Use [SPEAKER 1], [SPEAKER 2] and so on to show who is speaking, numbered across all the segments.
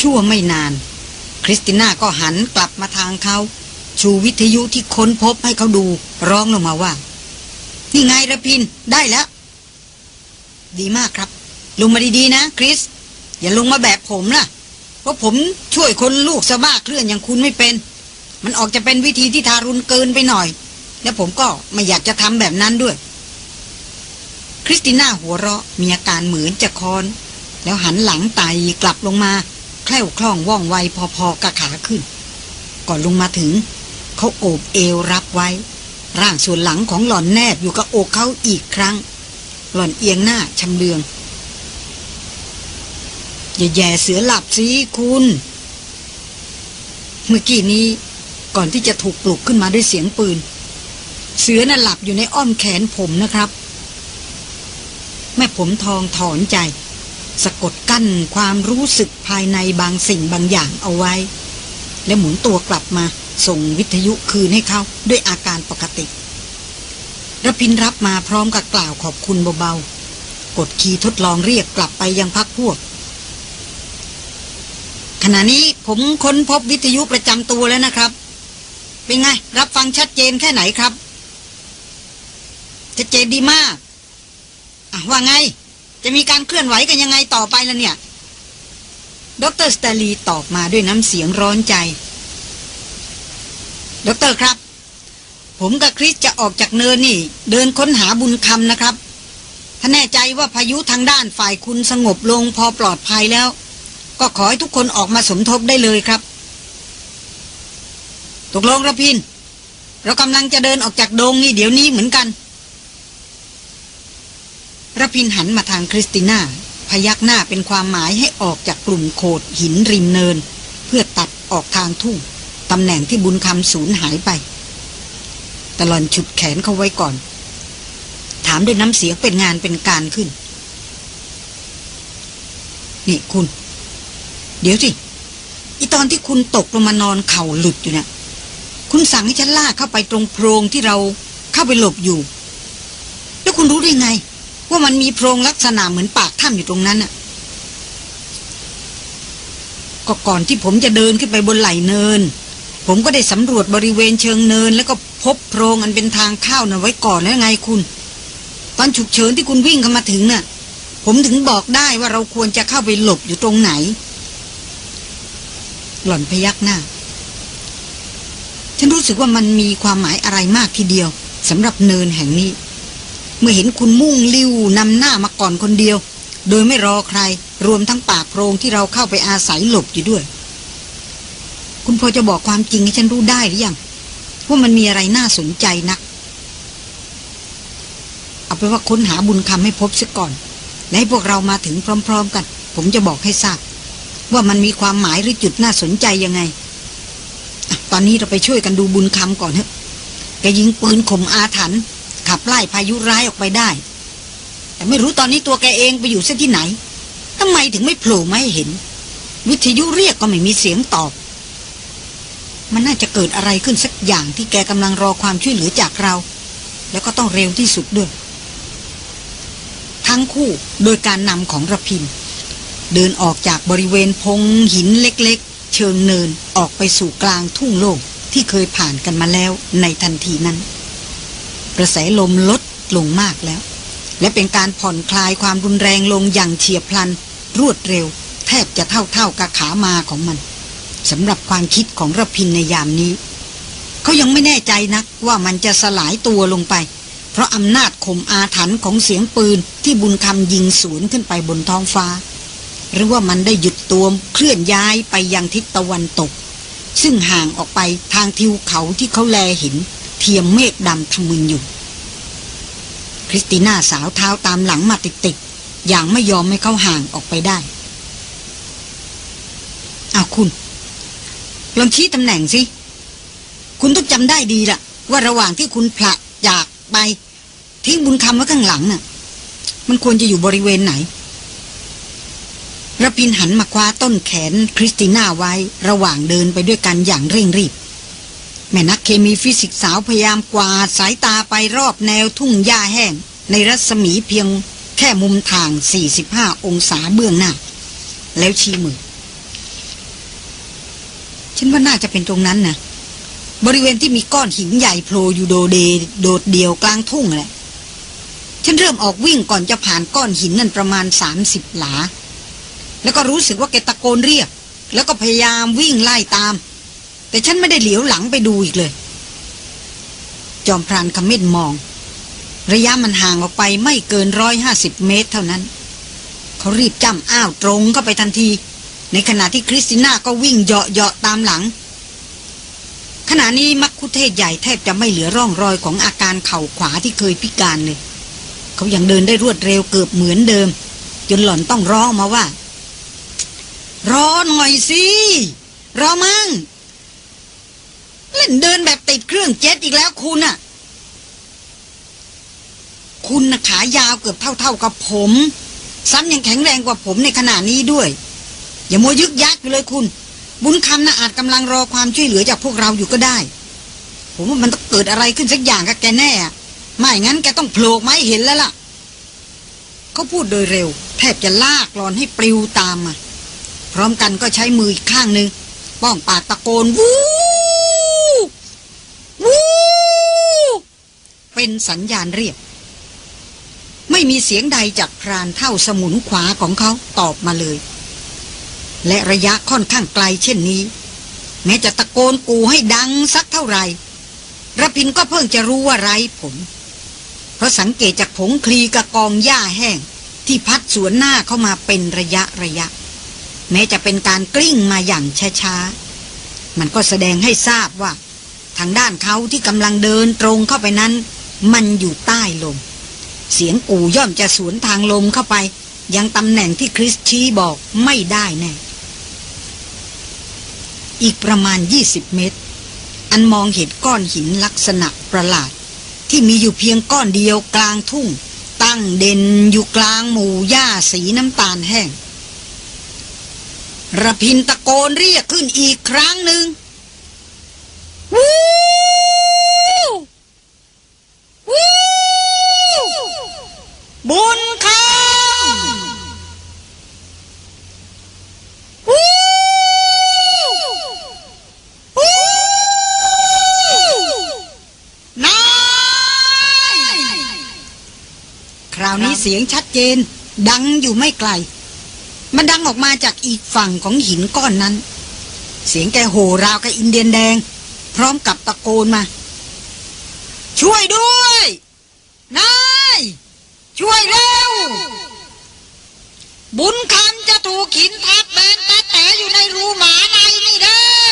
[SPEAKER 1] ชั่วไม่นาน คริสติน่าก็หันกลับมาทางเขา ชูวิทยุที่ค้นพบให้เขาดู ร้องลงมาว่า นี่ไงระพินได้แล้ว ดีมากครับ ลงมาดีๆนะ คริส อย่าลงมาแบบผมนะเพราะผมช่วยคนลูกสะบ้าเคลื่อนอย่างคุณไม่เป็น มันออกจะเป็นวิธีที่ทารุณเกินไปหน่อย และผมก็ไม่อยากจะทำแบบนั้นด้วยคริสติน่าหัวเราะมีอาการเหมือนจะคอน แล้วหันหลังไตกลับลงมา คล่วคล่องว่องไวพอๆกับขาขึ้น ก่อนลงมาถึง เขาโอบเอวรับไว้ ร่างส่วนหลังของหล่อนแนบอยู่กับอกเขาอีกครั้ง หล่อนเอียงหน้าชำเลือง อย่าแย่เสือหลับสิคุณ เมื่อกี้นี้ก่อนที่จะถูกปลุกขึ้นมาด้วยเสียงปืน เสือน่ะหลับอยู่ในอ้อมแขนผมนะครับ แม่ผมทองถอนใจ สะกดกั้นความรู้สึกภายในบางสิ่งบางอย่างเอาไว้ และหมุนตัวกลับมาส่งวิทยุคืนให้เขาด้วยอาการปกติระพินรับมาพร้อมกับกล่าวขอบคุณเบาๆ กดคีย์ทดลองเรียกกลับไปยังพักพวก ขณะนี้ผมค้นพบวิทยุประจำตัวแล้วนะครับ เป็นไง รับฟังชัดเจนแค่ไหนครับชัดเจนดีมาก อะว่าไง จะมีการเคลื่อนไหวกันยังไงต่อไปล่ะเนี่ย ดรสตาลีตอบมาด้วยน้ำเสียงร้อนใจ ดรครับ ผมกับคริสจะออกจากเนินนี่ เดินค้นหาบุญคำนะครับ ถ้าแน่ใจว่าพายุทางด้านฝ่ายคุณสงบลงพอปลอดภัยแล้ว ก็ขอให้ทุกคนออกมาสมทบได้เลยครับ ตกลงระพิน เรากำลังจะเดินออกจากโดงนี่เดี๋ยวนี้เหมือนกัน ระพินหันมาทางคริสติน่า พยักหน้าเป็นความหมายให้ออกจากกลุ่มโขดหินริมเนิน เพื่อตัดออกทางทุ่งตำแหน่งที่บุญคำสูญหายไปตลอนฉุดแขนเขาไว้ก่อน ถามด้วยน้ำเสียงเป็นงานเป็นการขึ้น นี่คุณ เดี๋ยวสิอีตอนที่คุณตกลงมานอนเข่าหลุดอยู่เนะี่ยคุณสั่งให้ฉันลากเข้าไปตรงโพรงที่เราเข้าไปหลบอยู่ แล้วคุณรู้ได้ไง ว่ามันมีโพรงลักษณะเหมือนปากถ้ำอยู่ตรงนั้นน่ะก็ก่อนที่ผมจะเดินขึ้นไปบนไหลเนิน ผมก็ได้สำรวจบริเวณเชิงเนิน แล้วก็พบโพรงอันเป็นทางเข้าน่ะไว้ก่อนแล้วไงคุณ ตอนฉุกเฉินที่คุณวิ่งเข้ามาถึงน่ะ ผมถึงบอกได้ว่าเราควรจะเข้าไปหลบอยู่ตรงไหน หล่อนพยักหน้า ฉันรู้สึกว่ามันมีความหมายอะไรมากทีเดียวสำหรับเนินแห่งนี้ เมื่อเห็นคุณมุ่งลิ้วนำหน้ามาก่อนคนเดียว โดยไม่รอใคร รวมทั้งปากโพรงที่เราเข้าไปอาศัยหลบอยู่ด้วย คุณพอจะบอกความจริงให้ฉันรู้ได้หรือยังว่ามันมีอะไรน่าสนใจนัก เอาไปว่าค้นหาบุญคำให้พบซะก่อน และให้พวกเรามาถึงพร้อม ๆ กัน ผมจะบอกให้ทราบว่ามันมีความหมายหรือจุดน่าสนใจยังไง ตอนนี้เราไปช่วยกันดูบุญคำก่อนเถอะแกยิงปืนข่มอาถรรพ์ ขับไล่พายุร้ายออกไปได้ แต่ไม่รู้ตอนนี้ตัวแกเองไปอยู่เส้นที่ไหนทำไมถึงไม่โผล่มาให้เห็น วิทยุเรียกก็ไม่มีเสียงตอบ มันน่าจะเกิดอะไรขึ้นสักอย่างที่แกกำลังรอความช่วยเหลือจากเรา แล้วก็ต้องเร็วที่สุดด้วย ทั้งคู่โดยการนำของระพิน เดินออกจากบริเวณพงหินเล็กๆ เชิงเนินออกไปสู่กลางทุ่งโล่งที่เคยผ่านกันมาแล้วในทันทีนั้น กระแสลมลดลงมากแล้ว และเป็นการผ่อนคลายความรุนแรงลงอย่างเฉียบพลัน รวดเร็ว แทบจะเท่าๆกับขามาของมันสำหรับความคิดของระพินในยามนี้ เขายังไม่แน่ใจนักว่ามันจะสลายตัวลงไป เพราะอำนาจข่มอาถรรพ์ของเสียงปืนที่บุญคำยิงสวนขึ้นไปบนท้องฟ้า หรือว่ามันได้หยุดตัวเคลื่อนย้ายไปยังทิศตะวันตก ซึ่งห่างออกไปทางทิวเขาที่เขาแลเห็น เทียมเมฆดำทะมึนอยู่ คริสติน่าสาวเท้าตามหลังมาติดๆอย่างไม่ยอมให้เขาห่างออกไปได้อาคุณลองชี้ตำแหน่งสิ คุณต้องจำได้ดีล่ะว่าระหว่างที่คุณผละจากไป ทิ้งบุญคำไว้ข้างหลังน่ะ มันควรจะอยู่บริเวณไหนระพินหันมาคว้าต้นแขนคริสติน่าไว้ระหว่างเดินไปด้วยกันอย่างเร่งรีบ แม่นักเคมีฟิสิกสาวพยายามกวาดสายตาไปรอบแนวทุ่งหญ้าแห้ง ในรัศมีเพียงแค่มุมทาง 45 องศาเบื้องหน้า แล้วชี้มือ ฉันว่าน่าจะเป็นตรงนั้นนะบริเวณที่มีก้อนหินใหญ่โผล่อยู่โดเดโดดเดี่ยวกลางทุ่งแหละฉันเริ่มออกวิ่งก่อนจะผ่านก้อนหินนั่นประมาณสามสิบหลา แล้วก็รู้สึกว่าแกตะโกนเรียก แล้วก็พยายามวิ่งไล่ตาม แต่ฉันไม่ได้เหลียวหลังไปดูอีกเลย จอมพรานขมิ้นมอง ระยะมันห่างออกไปไม่เกินร้อยห้าสิบเมตรเท่านั้น เขารีบจ้ำอ้าวตรงเข้าไปทันที ในขณะที่คริสติน่าก็วิ่งเหาะเหาะตามหลัง ขณะนี้มักคุเทศใหญ่แทบจะไม่เหลือร่องรอยของอาการเข่าขวาที่เคยพิการเลย เขายังเดินได้รวดเร็วเกือบเหมือนเดิม จนหล่อนต้องร้องมาว่า รอหน่อยสิรอมั่ง เล่นเดินแบบติดเครื่องเจ็ตอีกแล้วคุณน่ะ คุณนะขายาวเกือบเท่า ๆกับผม ซ้ำยังแข็งแรงกว่าผมในขณะนี้ด้วย อย่ามัวยึกยักอยู่เลยคุณ บุญคำนะอาจกำลังรอความช่วยเหลือจากพวกเราอยู่ก็ได้ ผมว่ามันต้องเกิดอะไรขึ้นสักอย่างกับแกแน่อะไม่งั้นแกต้องโผล่มาให้เห็นแล้วล่ะ เขาพูดโดยเร็ว แทบจะลากรอนให้ปลิวตามมาพร้อมกันก็ใช้มืออีกข้างหนึ่งป้องปากตะโกนวูวู เป็นสัญญาณเรียก ไม่มีเสียงใดจากพรานเท่าสมุนขวาของเขาตอบมาเลย และระยะค่อนข้างไกลเช่นนี้ แม้จะตะโกนกูให้ดังสักเท่าไหร่ระพินก็เพิ่งจะรู้ว่าไรผล เพราะสังเกตจากผงคลีกระกองหญ้าแห้ง ที่พัดสวนหน้าเข้ามาเป็นระยะระยะ แม้จะเป็นการกลิ้งมาอย่างช้าๆ มันก็แสดงให้ทราบว่า ทางด้านเขาที่กำลังเดินตรงเข้าไปนั้น มันอยู่ใต้ลม เสียงกู่ย่อมจะสวนทางลมเข้าไป ยังตำแหน่งที่คริสชี้บอกไม่ได้แน่ อีกประมาณ 20 เมตร อันมองเห็นก้อนหินลักษณะประหลาด ที่มีอยู่เพียงก้อนเดียวกลางทุ่ง ตั้งเด่นอยู่กลางหมู่หญ้าสีน้ำตาลแห้งระพินตะโกนเรียกขึ้นอีกครั้งหนึ่งวู้วู้ บุญคำวู้วู้นายคราวนี้เสียงชัดเจน ดังอยู่ไม่ไกล มันดังออกมาจากอีกฝั่งของหินก้อนนั้น เสียงแกโห่ราวกับอินเดียนแดง พร้อมกับตะโกนมา ช่วยด้วย นาย ช่วยเร็ว บุญคำจะถูกหินทับแบนแต่แต่อยู่ในรูหมาในนี่เด้อ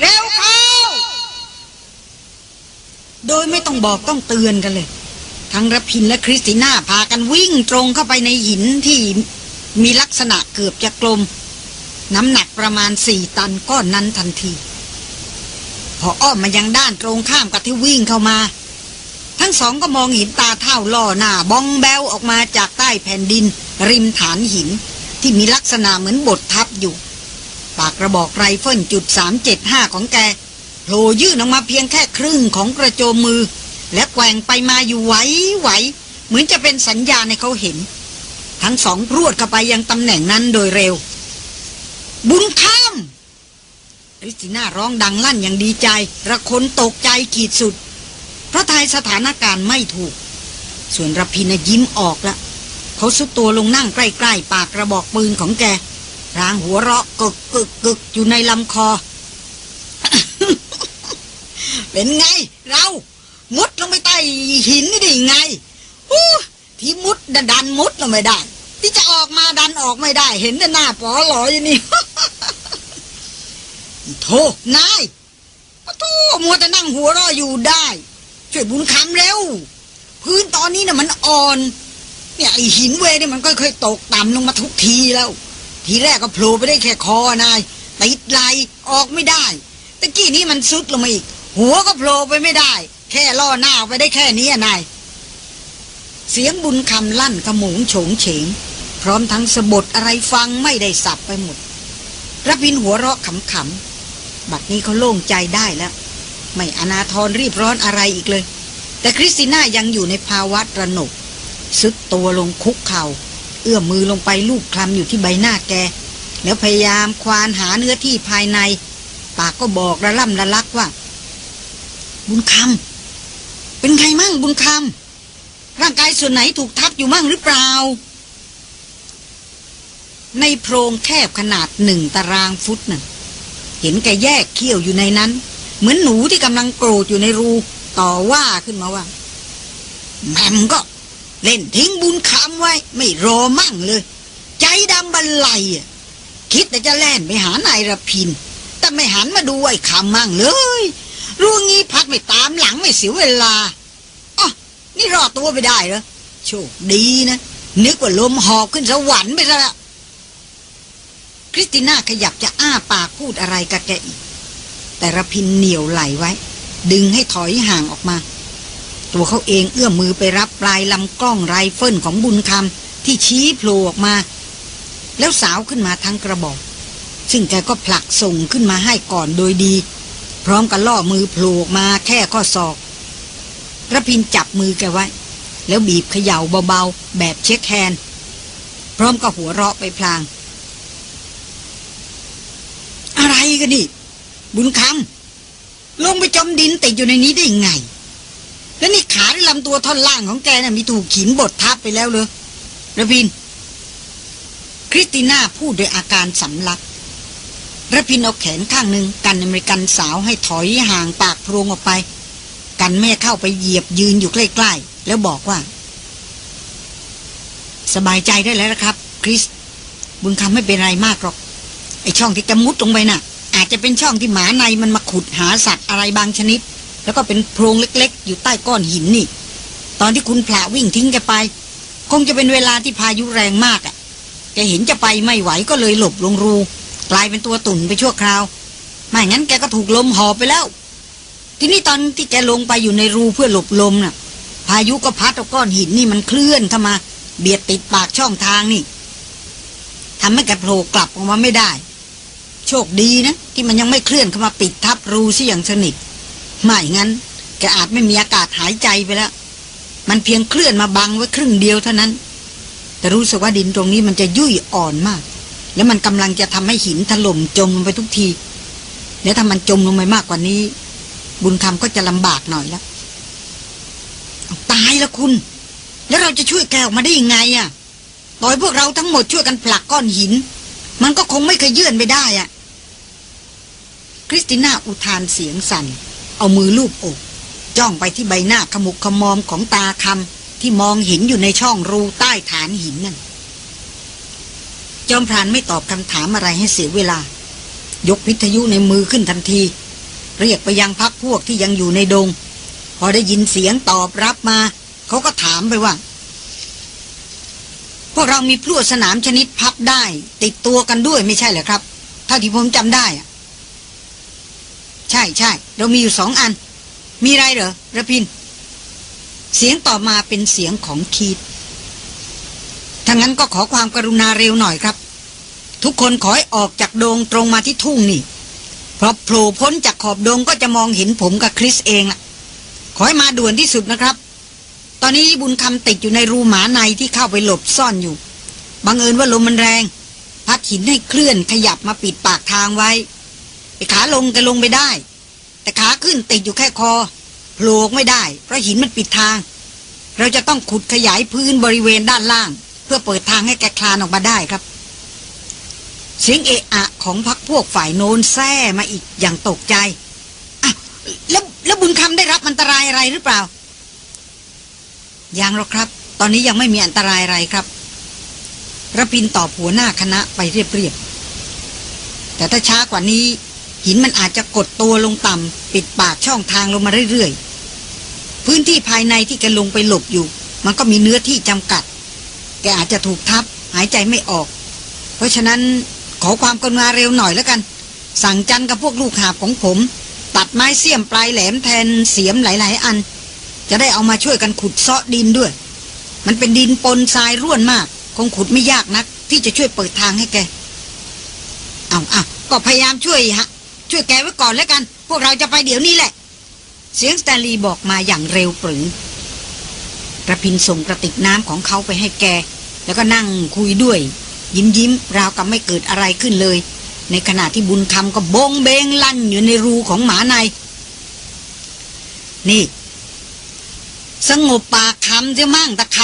[SPEAKER 1] เร็วเขาโดยไม่ต้องบอกต้องเตือนกันเลย ทั้งรพินและคริสติน่าพากันวิ่งตรงเข้าไปในหินที่มีลักษณะเกือบจะกลม น้ำหนักประมาณสี่ตันก้อนนั้นทันที พออ้อมมายังด้านตรงข้ามกับที่วิ่งเข้ามา ทั้งสองก็มองห็นตาเท่าล่อหน้าบองแบวออกมาจากใต้แผ่นดิน ริมฐานหิน ที่มีลักษณะเหมือนบดทับอยู่ ปากกระบอกไรเฟิลจุดสามเจ็ดห้าของแกโผล่ยื่นออกมาเพียงแค่ครึ่งของกระโจมมือ และแกว่งไปมาอยู่ไหวไหวเหมือนจะเป็นสัญญาให้เขาเห็น ทั้งสองรวดเข้าไปยังตำแหน่งนั้นโดยเร็ว บุญข้ามริสติน่าร้องดังลั่นอย่างดีใจ ระคนตกใจขีดสุด เพราะทายสถานการณ์ไม่ถูก ส่วนรพินยิ้มออกละเขาสุดตัวลงนั่งใกล้ๆ ปากกระบอกปืนของแกรางหัวเราะกึกกึกกึกอยู่ในลำคอ เป็นไง เรา มุดลงไปใต้หินนี่ได้ไงที่มุดดันมุดลงไม่ได้ ที่จะออกมาดันออกไม่ได้ เห็นแต่หน้าปอหลออยู่นี่โธ่นายโธ่มัวแต่นั่งหัวเรออยู่ได้ ช่วยบุญคำเร็ว พื้นตอนนี้น่ะมันอ่อน เนี่ยไอหินเวเนี่ยมันค่อยๆตกต่ำลงมาทุกทีแล้ว ทีแรกก็โผล่ไปได้แค่คอนายติดไหลออกไม่ได้ตะกี้นี้มันซุดลงมาอีก หัวก็โผล่ไปไม่ได้ แค่ล่อหน้าไปได้แค่นี้นายเสียงบุญคำลั่นขโมงโฉงเฉง พร้อมทั้งสะบดอะไรฟังไม่ได้สับไปหมดรับพินหัวเราะขำๆบัดนี้เขาโล่งใจได้แล้ว ไม่อนาทรรีบร้อนอะไรอีกเลย แต่คริสติน่ายังอยู่ในภาวะระหนกซึกตัวลงคุกเขา่า เอื้อมมือลงไปลูบคลำอยู่ที่ใบหน้าแก แล้วพยายามควานหาเนื้อที่ภายใน ปากก็บอกระล่ำระลักว่า บุญคำเป็นไงมั่งบุญคำร่างกายส่วนไหนถูกทับอยู่มั่งหรือเปล่า ในโพรงแคบขนาดหนึ่งตารางฟุตน่ะเห็นแกแยกเขี้ยวอยู่ในนั้น เหมือนหนูที่กำลังโกรธอยู่ในรู ต่อว่าขึ้นมาว่า แม่มก็ เล่นทิ้งบุญคำไว้ ไม่รอมั่งเลย ใจดำบันไลคิดแต่จะแล่นไปหานายระพิน แต่ไม่หันมาดูไอ้คำมั่งเลยรู้งี้พัดไม่ตามหลังไม่เสียเวลาอ๋อนี่รอดตัวไปได้เหรอโชคดีนะ นึกว่าลมหอบขึ้นสวรรค์ไปซะละคริสติน่าขยับจะอ้าปากพูดอะไรกับแกอีก แต่ระพินเหนี่ยวไหล่ไว้ ดึงให้ถอยห่างออกมา ตัวเขาเองเอื้อมมือไปรับปลายลำกล้องไรเฟิลของบุญคำที่ชี้โผล่ออกมา แล้วสาวขึ้นมาทั้งกระบอก ซึ่งแกก็ผลักส่งขึ้นมาให้ก่อนโดยดี พร้อมกับล่อมือโผล่ออกมาแค่ข้อศอกระพินจับมือแกไว้ แล้วบีบเขย่าเบาๆ แบบ shake hand พร้อมกับหัวเราะไปพลาง อะไรกันนี่ บุญคำลงไปจมดินติดอยู่ในนี้ได้ยังไง แล้วนี่ขาหรือลำตัวท่อนล่างของแกน่ะมีถูกหินบดทับไปแล้วเหรอระพิน คริสติน่าพูดโดยอาการสำลักระพินเอาแขนข้างหนึ่งกันอเมริกันสาวให้ถอยห่างปากโพรงออกไป กันแม่เข้าไปเหยียบยืนอยู่ใกล้ๆ แล้วบอกว่า สบายใจได้แล้วนะครับ คริส บุญคำไม่เป็นไรมากหรอก ไอช่องที่จะมุดลงไปน่ะ อาจจะเป็นช่องที่หมาในมันมาขุดหาสัตว์อะไรบางชนิด แล้วก็เป็นโพรงเล็กๆ อยู่ใต้ก้อนหินนี่ ตอนที่คุณพละวิ่งทิ้งแกไป คงจะเป็นเวลาที่พายุแรงมากอะ่ะแกเห็นจะไปไม่ไหวก็เลยหลบลงรู กลายเป็นตัวตุ่นไปชั่วคราว ไม่งั้นแกก็ถูกลมหอบไปแล้ว ทีนี้ตอนที่แกลงไปอยู่ในรูเพื่อหลบลมน่ะ พายุก็พัดเอาก้อนหินนี่มันเคลื่อนเข้ามา เบียดติดปากช่องทางนี่ทำให้แกโผล่กลับออกมาไม่ได้ โชคดีนะ ที่มันยังไม่เคลื่อนเข้ามาปิดทับรูซะอย่างสนิทไม่งั้นแกอาจไม่มีอากาศหายใจไปแล้ว มันเพียงเคลื่อนมาบังไว้ครึ่งเดียวเท่านั้น แต่รู้สึกว่าดินตรงนี้มันจะยุ่ยอ่อนมาก แล้วมันกำลังจะทำให้หินถล่มจมลงไปทุกที แล้วถ้ามันจมลงไปมากกว่านี้ บุญคำก็จะลำบากหน่อยแล้วตายล้วคุณ แล้วเราจะช่วยแกออกมาได้ยังไงอะ่ะต่อยพวกเราทั้งหมดช่วยกันผลักก้อนหิน มันก็คงไม่เคยยื่นไปได้อะ่ะ คริสติน่าอุทานเสียงสั่น เอามือลูบอกจ้องไปที่ใบหน้าขมุกขมอมของตาคำที่มองเห็นอยู่ในช่องรูใต้ฐานหินนั่น จอมพรานไม่ตอบคำถามอะไรให้เสียเวลา ยกวิทยุในมือขึ้นทันที เรียกไปยังพักพวกที่ยังอยู่ในดง พอได้ยินเสียงตอบรับมา เขาก็ถามไปว่า พวกเรามีพลั่วสนามชนิดพับได้ ติดตัวกันด้วยไม่ใช่เหรอครับเท่าที่ผมจำได้อะ ใช่ใช่เรามีอยู่สองอัน มีไรเหรอระพิน เสียงต่อมาเป็นเสียงของคีดถ้างั้นก็ขอความกรุณาเร็วหน่อยครับ ทุกคนขอให้ออกจากโดงตรงมาที่ทุ่งนี่เพราะโผล่พ้นจากขอบโดงก็จะมองเห็นผมกับคริสเองล่ะ ขอให้มาด่วนที่สุดนะครับ ตอนนี้บุญคำติดอยู่ในรูหมาในที่เข้าไปหลบซ่อนอยู่ บังเอิญว่าลมมันแรง พัดหินให้เคลื่อนขยับมาปิดปากทางไว้ ไอ้ขาลงก็ลงไปได้ แต่ขาขึ้นติดอยู่แค่คอโผล่ไม่ได้ เพราะหินมันปิดทาง เราจะต้องขุดขยายพื้นบริเวณด้านล่าง เพื่อเปิดทางให้แกคลานออกมาได้ครับ เสียงเอะอะของพักพวกฝ่ายโน้นแซ่มาอีกอย่างตกใจอะแล้วแล้วบุญคำได้รับอันตรายอะไรหรือเปล่า ยังหรอกครับ ตอนนี้ยังไม่มีอันตรายอะไรครับระพินตอบหัวหน้าคณะไปเรียบๆแต่ถ้าช้ากว่านี้ หินมันอาจจะกดตัวลงต่ำปิดปากช่องทางลงมาเรื่อยๆ พื้นที่ภายในที่แกลงไปหลบอยู่ มันก็มีเนื้อที่จำกัด แกอาจจะถูกทับหายใจไม่ออก เพราะฉะนั้นขอความกรุณาเร็วหน่อยแล้วกัน สั่งจันกับพวกลูกหาบของผม ตัดไม้เสียมปลายแหลมแทนเสียมหลาย ๆ อัน จะได้เอามาช่วยกันขุดเซาะดินด้วย มันเป็นดินปนทรายร่วนมาก คงขุดไม่ยากนัก ที่จะช่วยเปิดทางให้แกเอาเอาก็พยายามช่วยฮะ ช่วยแกไว้ก่อนแล้วกัน พวกเราจะไปเดี๋ยวนี้แหละ เสียงสแตนลีย์บอกมาอย่างเร็วปรือระพินส่งกระติกน้ำของเขาไปให้แก แล้วก็นั่งคุยด้วย ยิ้มยิ้มราวกับไม่เกิดอะไรขึ้นเลย ในขณะที่บุญคำก็บงเบงลั่นอยู่ในรูของหมาใน นี่ สงบปากคำจะมั่งตะค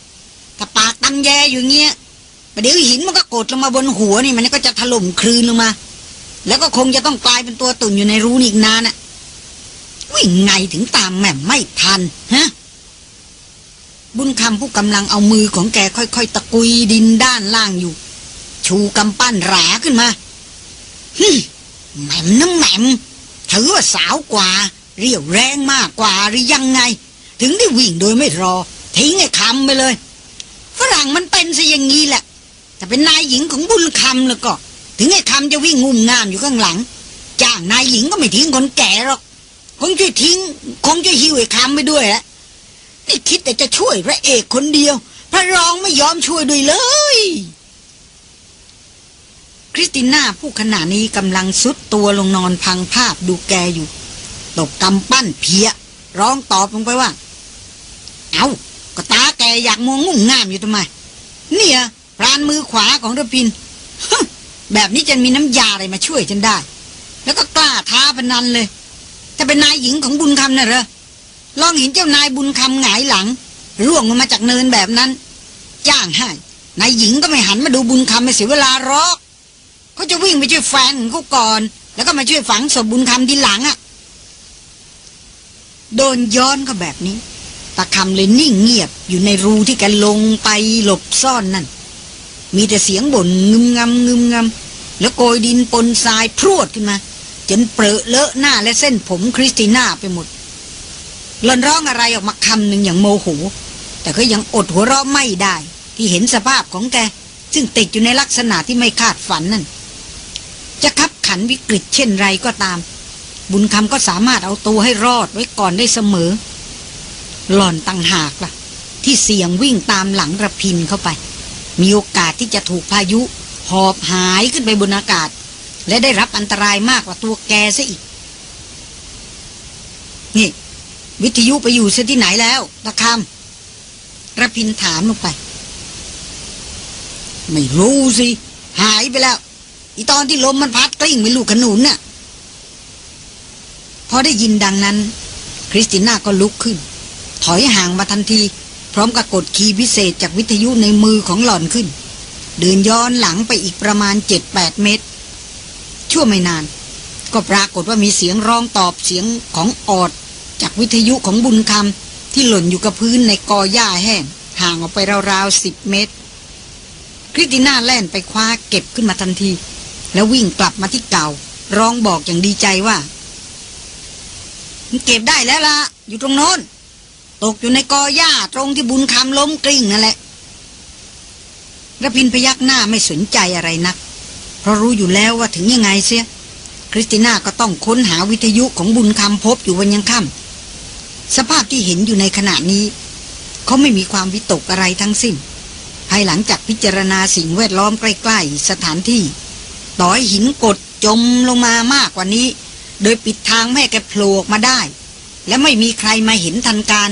[SPEAKER 1] ำถ้าปากตำแยอยู่เงี้ยประเดี๋ยวหินมันก็กดลงมาบนหัวนี่มันก็จะถล่มคลืนลงมา แล้วก็คงจะต้องกลายเป็นตัวตุ่นอยู่ในรูนี่อีกนานน่ะวิ่งไงถึงตามแม่ไม่ทันฮะบุญคำผู้กำลังเอามือของแกค่อยๆ ตะกุยดินด้านล่างอยู่ ชูกำปั้นหราขึ้นมาฮึแหม่มน้ำแหม่มถือว่าสาวกว่า เรียวแรงมากกว่าหรือยังไง ถึงได้วิ่งโดยไม่รอ ทิ้งไอ้คำไปเลยฝรั่งมันเป็นซะอย่างนี้แหละ แต่เป็นนายหญิงของบุญคำแล้วก็ ถึงไอ้คำจะวิ่งงุ่มงามอยู่ข้างหลัง จ้างนายหญิงก็ไม่ทิ้งคนแก่หรอก คงจะทิ้ง คงจะหิวไอ้คำไปด้วยแหละนี่คิดแต่จะช่วยพระเอกคนเดียว พระรองไม่ยอมช่วยด้วยเลย คริสติน่าผู้ขณะนี้กำลังซุดตัวลงนอนพังภาพดูแกอยู่ตกกำปั้นเพีย ร้องตอบลงไปว่า เอาก็ตาแกอยากมองงุ่มงามอยู่ทำไม เนี่ยพรานมือขวาของระพิน แบบนี้จะมีน้ำยาอะไรมาช่วยฉันได้ แล้วก็กล้าท้าพนันเลยถ้าเป็นนายหญิงของบุญคำน่ะเหรอลองเห็นเจ้านายบุญคำหงายหลัง ร่วงลงมาจากเนินแบบนั้น จ้างให้นายหญิงก็ไม่หันมาดูบุญคำไม่เสียเวลารอกเขาจะวิ่งไปช่วยแฟนเขาก่อน แล้วก็มาช่วยฝังศพบุญคำทีหลังอะ่ะ โดนย้อนก็แบบนี้ตาคำเลยนิ่งเงียบอยู่ในรูที่แกลงไปหลบซ่อนนั่น มีแต่เสียงบ่นงึมงำงึมงำแล้วโกยดินปนทรายพรวดขึ้นมา จนเปรอะเลอะหน้าและเส้นผมคริสติน่าไปหมดหลอนร้องอะไรออกมาคำหนึ่งอย่างโมโห แต่ก็ยังอดหัวเราะไม่ได้ ที่เห็นสภาพของแก ซึ่งติดอยู่ในลักษณะที่ไม่คาดฝันนั่น จะคับขันวิกฤตเช่นไรก็ตาม บุญคำก็สามารถเอาตัวให้รอดไว้ก่อนได้เสมอ หล่อนตังหากล่ะ ที่เสี่ยงวิ่งตามหลังระพินเข้าไป มีโอกาสที่จะถูกพายุหอบหายขึ้นไปบนอากาศ และได้รับอันตรายมากกว่าตัวแกซะอีก นี่ วิทยุไปอยู่เสียที่ไหนแล้วตะคำระพินถามลงไป ไม่รู้สิ หายไปแล้ว อีตอนที่ลมมันพัดกลิ้งไปลูกขนุนน่ะพอได้ยินดังนั้น คริสติน่าก็ลุกขึ้น ถอยห่างมาทันที ร้อมกับกดคีย์พิเศษจากวิทยุในมือของหล่อนขึ้น เดินย้อนหลังไปอีกประมาณเจ็ดแปดเมตร ชั่วไม่นาน ก็ปรากฏว่ามีเสียงร้องตอบเสียงของออด จากวิทยุของบุญคำที่หล่นอยู่กับพื้นในกอหญ้าแห้งห่างออกไปราวๆสิบเมตร คริสติน่าแล่นไปคว้าเก็บขึ้นมาทันที แล้ววิ่งกลับมาที่เก่า ร้องบอกอย่างดีใจว่ามันเก็บได้แล้วล่ะ อยู่ตรงโน้น ตกอยู่ในกอหญ้าตรงที่บุญคำล้มกลิ้งนั่นแหละระพินพยักหน้าไม่สนใจอะไรนัก เพราะรู้อยู่แล้วว่าถึงยังไงเสีย คริสติน่าก็ต้องค้นหาวิทยุของบุญคำพบอยู่วันยังค่ำสภาพที่เห็นอยู่ในขณะนี้ เขาไม่มีความวิตกอะไรทั้งสิ้น ภายหลังจากพิจารณาสิ่งแวดล้อมใกล้ๆสถานที่ ต่อให้หินกดจมลงมามากกว่านี้ โดยปิดทางแม่แกโผล่ออกมาได้ และไม่มีใครมาเห็นทันการ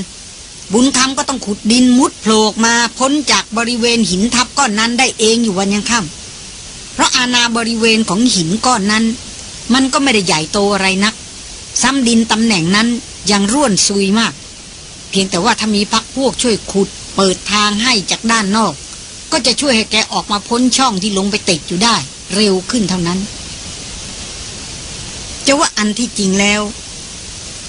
[SPEAKER 1] บุญคำก็ต้องขุดดินมุดโผล่มาพ้นจากบริเวณหินทับก้อนนั้นได้เองอยู่วันยังค่ำเพราะอาณาบริเวณของหินก้อนนั้น มันก็ไม่ได้ใหญ่โตอะไรนัก ซ้ำดินตำแหน่งนั้นยังร่วนซุยมาก เพียงแต่ว่าถ้ามีพักพวกช่วยขุดเปิดทางให้จากด้านนอก ก็จะช่วยให้แกออกมาพ้นช่องที่ลงไปติดอยู่ได้ เร็วขึ้นเท่านั้น จะว่าอันที่จริงแล้ว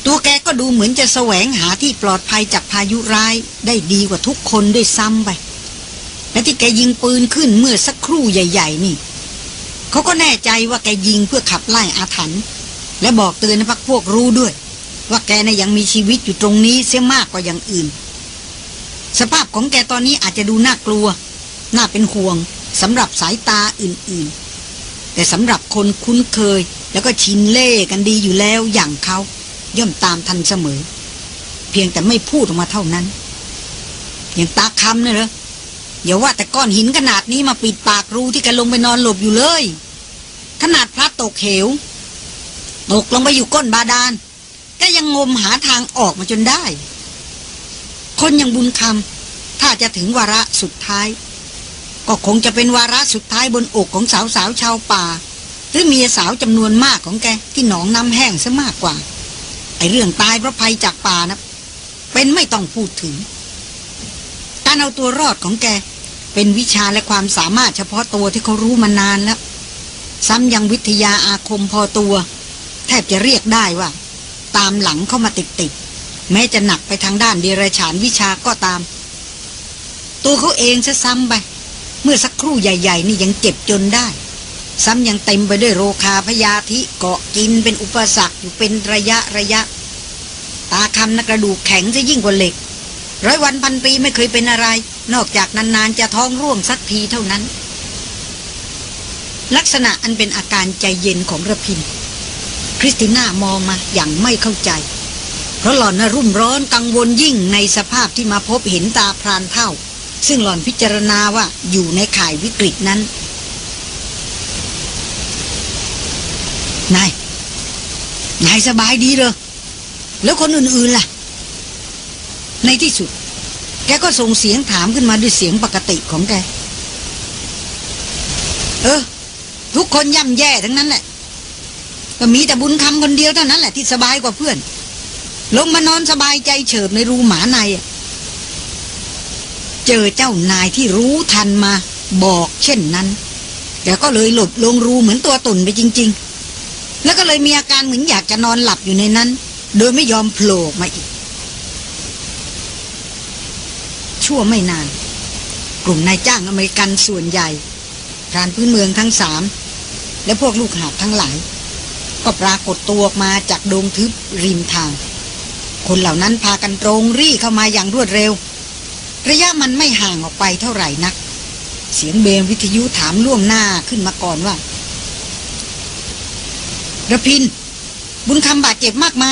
[SPEAKER 1] ตัวแกก็ดูเหมือนจะแสวงหาที่ปลอดภัยจากพายุร้ายได้ดีกว่าทุกคนด้วยซ้ำไป และที่แกยิงปืนขึ้นเมื่อสักครู่ใหญ่ ๆ นี่ เขาก็แน่ใจว่าแกยิงเพื่อขับไล่อาถรรพ์และบอกเตือนพักพวกรู้ด้วย ว่าแกน่ะยังมีชีวิตอยู่ตรงนี้เสียมากกว่าอย่างอื่น สภาพของแกตอนนี้อาจจะดูน่ากลัว น่าเป็นห่วงสำหรับสายตาอื่นๆ แต่สำหรับคนคุ้นเคย แล้วก็ชินเล่กันดีอยู่แล้วอย่างเขา ย่อมตามทันเสมอ เพียงแต่ไม่พูดออกมาเท่านั้น อย่างตาคำเนี่ยเหรออย่าว่าแต่ก้อนหินขนาดนี้มาปิดปากรูที่แกลงไปนอนหลบอยู่เลย ขนาดพระตกเหวตกลงไปอยู่ก้นบาดาลก็ยังงมหาทางออกมาจนได้ คนอย่างบุญคำถ้าจะถึงวาระสุดท้าย ก็คงจะเป็นวาระสุดท้ายบนอกของสาวสาวชาวป่า หรือเมียสาวจำนวนมากของแกที่หนองน้ำแห้งซะมากกว่า ไอเรื่องตายเพราะภัยจากป่านะ เป็นไม่ต้องพูดถึง การเอาตัวรอดของแก เป็นวิชาและความสามารถเฉพาะตัวที่เขารู้มานานแล้ว ซ้ำยังวิทยาอาคมพอตัว แทบจะเรียกได้ว่า ตามหลังเข้ามาติดติดแม้จะหนักไปทางด้านเดรัจฉานวิชาก็ตาม ตัวเขาเองจะซ้ำไป เมื่อสักครู่ใหญ่ ๆ นี่ยังเจ็บจนได้ ซ้ำยังเต็มไปด้วยโรคาพยาธิเกาะกินเป็นอุปสรรคอยู่เป็นระยะระยะ ตาคำนักกระดูกแข็งจะยิ่งกว่าเหล็ก ร้อยวันพันปีไม่เคยเป็นอะไร นอกจากนานๆจะท้องร่วงสักทีเท่านั้น ลักษณะอันเป็นอาการใจเย็นของระพิน คริสติน่ามองมาอย่างไม่เข้าใจ เพราะหล่อนน่ะรุ่มร้อนกังวลยิ่งในสภาพที่มาพบเห็นตาพรานเท่า ซึ่งหล่อนพิจารณาว่าอยู่ในข่ายวิกฤตนั้น นาย นายสบายดีเหรอแล้วคนอื่นๆล่ะ ในที่สุด แกก็ส่งเสียงถามขึ้นมาด้วยเสียงปกติของแก เออ ทุกคนย่ำแย่ทั้งนั้นแหละ ก็มีแต่บุญคำคนเดียวเท่านั้นแหละที่สบายกว่าเพื่อน ลงมานอนสบายใจเฉิบในรูหมาในเจอเจ้านายที่รู้ทันมา บอกเช่นนั้นแกก็เลยหลบลงรูเหมือนตัวตุ่นไปจริง ๆ แล้วก็เลยมีอาการเหมือนอยากจะนอนหลับอยู่ในนั้น โดยไม่ยอมโผล่มาอีก ชั่วไม่นาน กลุ่มนายจ้างอเมริกันส่วนใหญ่พรานพื้นเมืองทั้งสามและพวกลูกหาบทั้งหลาย ก็ปรากฏตัวออกมาจากโดงทึบริมทาง คนเหล่านั้นพากันตรงรี่เข้ามาอย่างรวดเร็ว ระยะมันไม่ห่างออกไปเท่าไหร่นัก เสียงเบมวิทยุถามล่วงหน้าขึ้นมาก่อนว่า ระพิน บุญคำบาดเจ็บมากไหม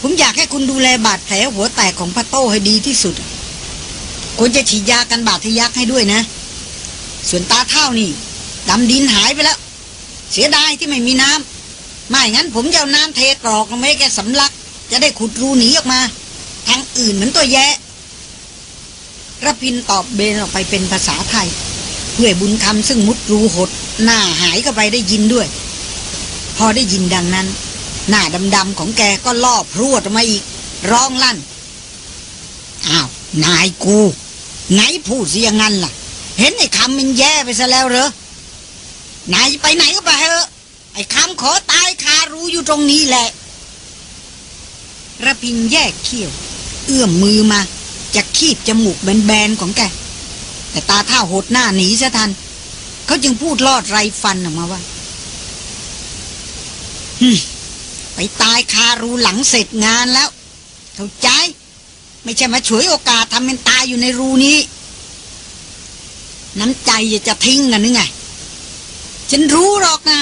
[SPEAKER 1] ผมอยากให้คุณดูแลบาดแผลหัวแตกของพระโต้ให้ดีที่สุดควรจะฉีดยากันบาดทะยักให้ด้วยนะ ส่วนตาเท่านี่ดำดินหายไปแล้ว เสียดายที่ไม่มีน้ำไม่งั้นผมจะเอาน้ำเทกรอกลงไปให้แกสำลัก จะได้ขุดรูหนีออกมา ทางอื่นเหมือนตัวแย่ระพินตอบเบนออกไปเป็นภาษาไทย เพื่อบุญคำซึ่งมุดรูหด หน้าหายเข้าไปได้ยินด้วย พอได้ยินดังนั้น หน้าดำๆของแกก็ล่อพรวดออกมาอีก ร้องลั่น อ้าว นายกู ไหนพูดเสียงั้นล่ะ เห็นไอ้คำมันแย่ไปซะแล้วเหรอนายไปไหนก็ไปเถอะไอ้คำขอตายคารู้อยู่ตรงนี้แหละระพินแยกเขี้ยว เอื้อมมือมาจะคีบจมูกแบนๆของแก แต่ตาเท่าหดหน้าหนีซะทัน เขาจึงพูดลอดไรฟันออกมาว่าฮึมไปตายคารูหลังเสร็จงานแล้ว เข้าใจ ไม่ใช่มาฉวยโอกาสทำเป็นตายอยู่ในรูนี้ น้ำใจจะทิ้งกันนึงไง ฉันรู้หรอกนะ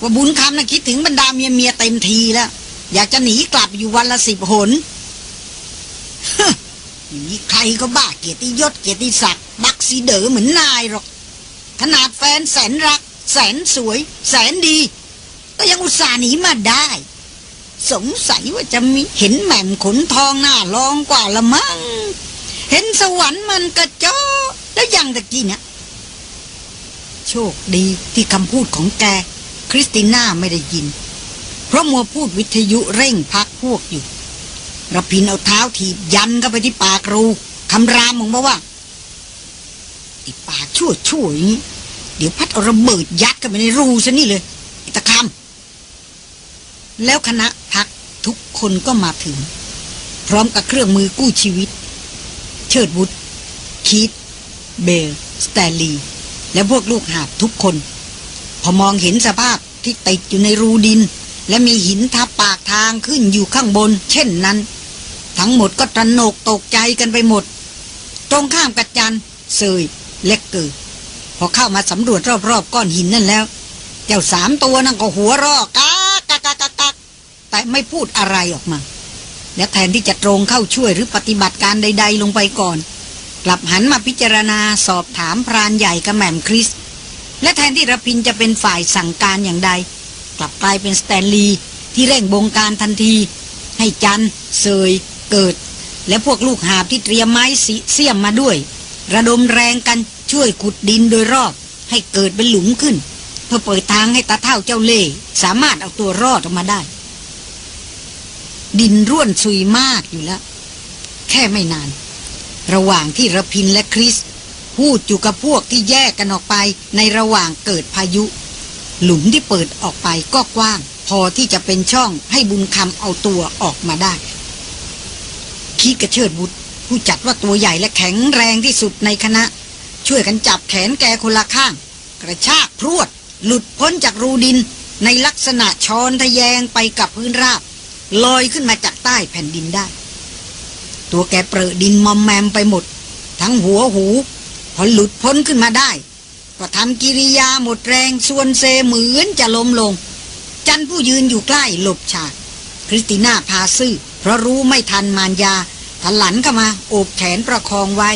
[SPEAKER 1] ว่าบุญคำนะคิดถึงบรรดาเมียเมียเต็มทีแล้ว อยากจะหนีกลับอยู่วันละสิบหนไม่มีใครก็บ้าเกียรติยศเกียรติศักดิ์บักสีเดอเหมือนนายหรอก ขนาดแฟนแสนรัก แสนสวย แสนดี ก็ยังอุตส่าห์หนีมาได้ สงสัยว่าจะมีเห็นแหม่มขนทองหน้าลองกว่าละมั้งเห็นสวรรค์มันกระจอแล้วยังตะกี้เนี่ยโชคดีที่คำพูดของแก คริสติน่าไม่ได้ยิน เพราะมัวพูดวิทยุเร่งพักพวกอยู่ระพินเอาเท้าถีบยันเข้าไปที่ปากรูคำรามของมาว่า ไอ้ปากชั่วชั่วอย่างนี้ เดี๋ยวพัดเอาระเบิดยัดเข้าไปในรูซะนี่เลยไอ้ตะคำแล้วคณะพักทุกคนก็มาถึง พร้อมกับเครื่องมือกู้ชีวิต เชิดบุตรคีตเบล สแตลี และพวกลูกหาบทุกคน พอมองเห็นสภาพที่ติดอยู่ในรูดิน และมีหินทับปากทางขึ้นอยู่ข้างบน เช่นนั้น ทั้งหมดก็ตระหนกตกใจกันไปหมด ตรงข้ามกัดจันเซย เล็กเกิด พอเข้ามาสำรวจรอบๆก้อนหินนั่นแล้ว เจ้าสามตัวนั่นก็หัวรอกากากากากากแต่ไม่พูดอะไรออกมา และแทนที่จะตรงเข้าช่วยหรือปฏิบัติการใด ๆ ลงไปก่อน กลับหันมาพิจารณาสอบถามพรานใหญ่กับแหม่มคริส และแทนที่ระพินจะเป็นฝ่ายสั่งการอย่างใด กลับกลายเป็นสแตนลีย์ที่เร่งบงการทันที ให้จันเซยเกิด และพวกลูกหาบที่เตรียมไม้สีเสียมมาด้วย ระดมแรงกัน ช่วยขุดดินโดยรอบ ให้เกิดเป็นหลุมขึ้น เพื่อเปิดทางให้ตาเท่าเจ้าเล่สามารถเอาตัวรอดออกมาได้ ดินร่วนซุยมากอยู่แล้ว แค่ไม่นาน ระหว่างที่ระพินและคริสพูดอยู่กับพวกที่แยกกันออกไปในระหว่างเกิดพายุ หลุมที่เปิดออกไปก็กว้าง พอที่จะเป็นช่องให้บุญคำเอาตัวออกมาได้ คิดกระเชิดบุตรผู้จัดว่าตัวใหญ่และแข็งแรงที่สุดในคณะ ช่วยกันจับแขนแกคนละข้าง กระชากพรวด หลุดพ้นจากรูดิน ในลักษณะชอนทะแยงไปกับพื้นราบ ลอยขึ้นมาจากใต้แผ่นดินได้ ตัวแกเปรอะดินมอมแมมไปหมด ทั้งหัวหู พอหลุดพ้นขึ้นมาได้ ก็ทำกิริยาหมดแรงส่วนเซเหมือนจะล้มลง จันผู้ยืนอยู่ใกล้หลบฉาก คริสติน่าพาซื่อเพราะรู้ไม่ทันมารยาทันหลันเข้ามาโอบแขนประคองไว้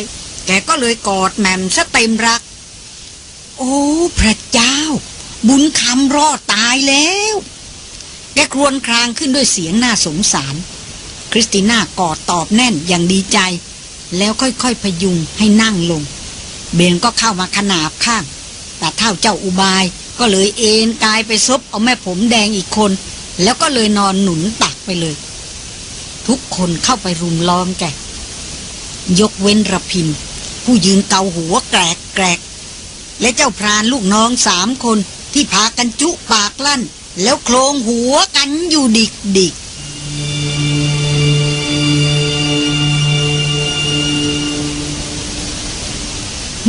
[SPEAKER 1] แกก็เลยกอดแหม่มซะเต็มรัก โอ้ พระเจ้า บุญคำรอดตายแล้ว แกครวญครางขึ้นด้วยเสียงน่าสงสาร คริสติน่ากอดตอบแน่นอย่างดีใจ แล้วค่อยๆพยุงให้นั่งลง เบนก็เข้ามาขนาบข้าง แต่เท่าเจ้าอุบายก็เลยเอนกายไปซบเอาแม่ผมแดงอีกคน แล้วก็เลยนอนหนุนตักไปเลย ทุกคนเข้าไปรุมล้อมแกยกเว้นระพิน ผู้ยืนเกาหัวแกรกแกรกและเจ้าพรานลูกน้องสามคนที่พากันจุปากลั่น แล้วโครงหัวกันอยู่ดิกดิก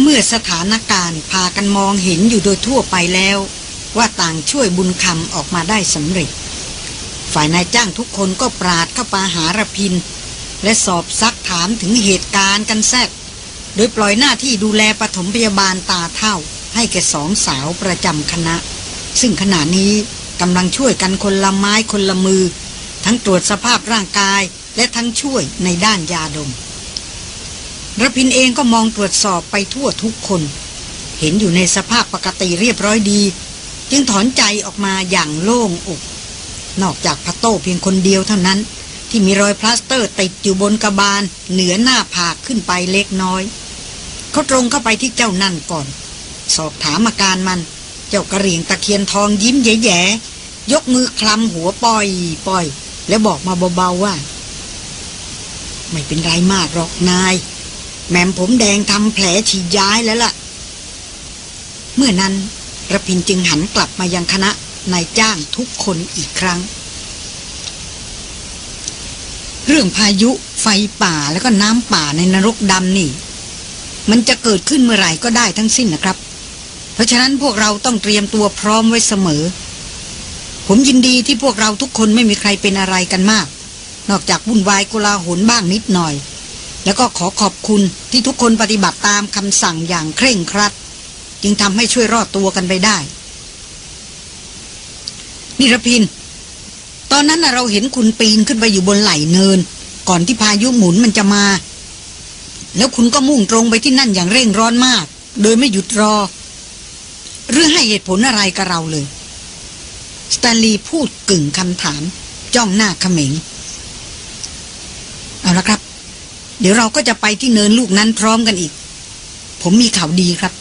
[SPEAKER 1] เมื่อสถานการณ์พากันมองเห็นอยู่โดยทั่วไปแล้ว ว่าต่างช่วยบุญคำออกมาได้สำเร็จ ฝ่ายนายจ้างทุกคนก็ปราดเข้าปาหารพิน และสอบซักถามถึงเหตุการณ์กันแซด โดยปล่อยหน้าที่ดูแลปฐมพยาบาลตาเท่า ให้แก่สองสาวประจำคณะ ซึ่งขณะนี้กำลังช่วยกันคนละไม้คนละมือ ทั้งตรวจสภาพร่างกายและทั้งช่วยในด้านยาดมระพินเองก็มองตรวจสอบไปทั่วทุกคน เห็นอยู่ในสภาพปกติเรียบร้อยดี จึงถอนใจออกมาอย่างโล่งอก นอกจากพะโต้เพียงคนเดียวเท่านั้น ที่มีรอยพลาสเตอร์ติดอยู่บนกระบาลเหนือหน้าผากขึ้นไปเล็กน้อย เขาตรงเข้าไปที่เจ้านั่นก่อน สอบถามอาการมัน เจ้ากระเหรี่ยงตะเคียนทองยิ้มแย่ๆยกมือคลำหัวปล่อยปล่อย แล้วบอกมาเบาๆว่า ไม่เป็นไรมากหรอกนาย แม่มผมแดงทำแผลฉีดย้ายแล้วล่ะ เมื่อนั้นระพินจึงหันกลับมายังคณะนายจ้างทุกคนอีกครั้ง เรื่องพายุไฟป่าแล้วก็น้ำป่าในนรกดำนี่ มันจะเกิดขึ้นเมื่อไหร่ก็ได้ทั้งสิ้นนะครับ เพราะฉะนั้นพวกเราต้องเตรียมตัวพร้อมไว้เสมอ ผมยินดีที่พวกเราทุกคนไม่มีใครเป็นอะไรกันมาก นอกจากวุ่นวายกุลาหนบ้างนิดหน่อย แล้วก็ขอขอบคุณที่ทุกคนปฏิบัติตามคำสั่งอย่างเคร่งครัด จึงทำให้ช่วยรอดตัวกันไปได้ นิรพิน ตอนนั้นเราเห็นคุณปีนขึ้นไปอยู่บนไหล่เนิน ก่อนที่พายุหมุนมันจะมา แล้วคุณก็มุ่งตรงไปที่นั่นอย่างเร่งร้อนมาก โดยไม่หยุดรอ หรือให้เหตุผลอะไรกับเราเลยสแตนลีย์พูดกึ่งคำถาม จ้องหน้าเขม็ง เอาละครับ เดี๋ยวเราก็จะไปที่เนินลูกนั้นพร้อมกันอีก ผมมีข่าวดีครับ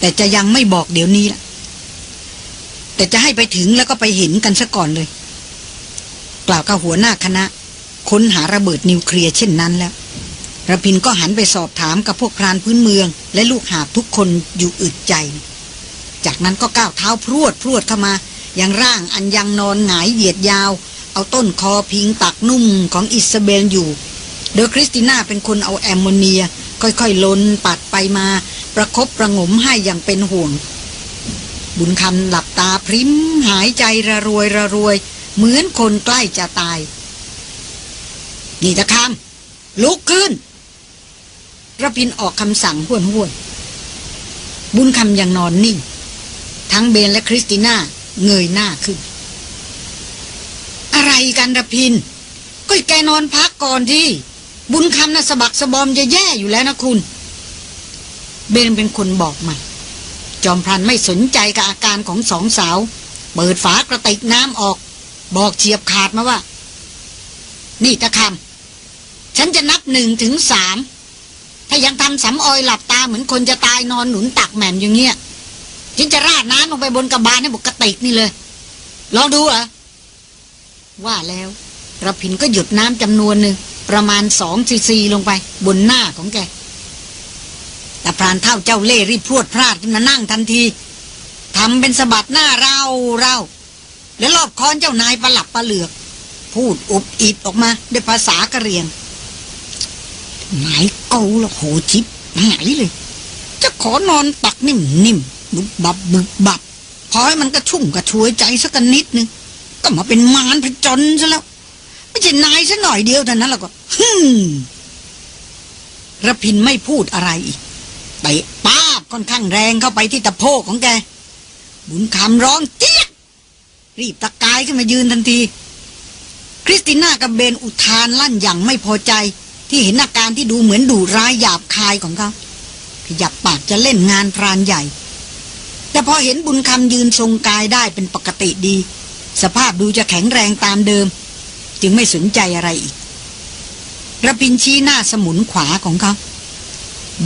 [SPEAKER 1] แต่จะยังไม่บอกเดี๋ยวนี้ล่ะแต่จะให้ไปถึงแล้วก็ไปเห็นกันซะก่อนเลย กล่าวกับหัวหน้าคณะ ค้นหาระเบิดนิวเคลียร์เช่นนั้นแล้ว ระพินก็หันไปสอบถามกับพวกพรานพื้นเมือง และลูกหาบทุกคนอยู่อึดใจ จากนั้นก็ก้าวเท้าพรวดพรวดเข้ามา ยังร่างอันยังนอนหงายเหยียดยาว เอาต้นคอพิงตักนุ่มของอิสเบลอยู่ โดยคริสติน่าเป็นคนเอาแอมโมเนีย ค่อยๆลนปัดไปมา ประครบประงมให้อย่างเป็นห่วง บุญคำหลับตาพริ้มหายใจระรวยระรวย เหมือนคนใกล้จะตาย นี่ตะคำลุกขึ้น ระพินออกคำสั่งห้วนห้วนบุญคำยังนอนนิ่ง ทั้งเบนและคริสติน่าเงยหน้าขึ้น อะไรกันระพิน ก็แกนอนพักก่อนที่ บุญคำน่ะสะบักสะบอมจะแย่อยู่แล้วนะคุณ เบนเป็นคนบอกมาจอมพลันไม่สนใจกับอาการของสองสาว เปิดฝากระติกน้ำออก บอกเฉียบขาดมาว่า นี่ตะคำฉันจะนับหนึ่งถึงสาม ถ้ายังทำสำออยหลับตาเหมือนคนจะตายนอนหนุนตักแหม่มอย่างเงี้ยฉันจะราดน้ำลงไปบนกระบาลให้บุกกระติกนี่เลย ลองดูเหรอว่าแล้วระพินก็หยุดน้ำจำนวนหนึ่งประมาณสองซีซีลงไป บนหน้าของแกแต่พรานเท่าเจ้าเล่รีบพรวดพลาดขึ้นมานั่งทันทีทำเป็นสะบัดหน้าเราเราแล้วรอบคอนเจ้านายประหลับประเหลือก พูดอุบอิบออกมาด้วยภาษากะเรียง ไหนเกาละโหชิบไหนเลย จะขอนอนตักนิ่มนิ่มบุบบับบุบบับพอให้มันกระชุ่มกระชวยใจสักนิดนึงก็มาเป็นมารผจญซะแล้ว ไม่ใช่นายซะหน่อยเดียวเท่านั้นแล้วก็ฮึมระพินไม่พูดอะไรอีกเตะป้าบค่อนข้างแรงเข้าไปที่ตะโพกของแก บุญคำร้องเจี๊ยบรีบตะกายขึ้นมายืนทันที คริสติน่ากับเบนอุทานลั่นอย่างไม่พอใจ ที่เห็นอาการที่ดูเหมือนดุร้ายหยาบคายของเขาขยับปากจะเล่นงานพรานใหญ่ แต่พอเห็นบุญคำยืนทรงกายได้เป็นปกติดี สภาพดูจะแข็งแรงตามเดิม จึงไม่สนใจอะไรอีกระพินชี้หน้าสมุนขวาของเขา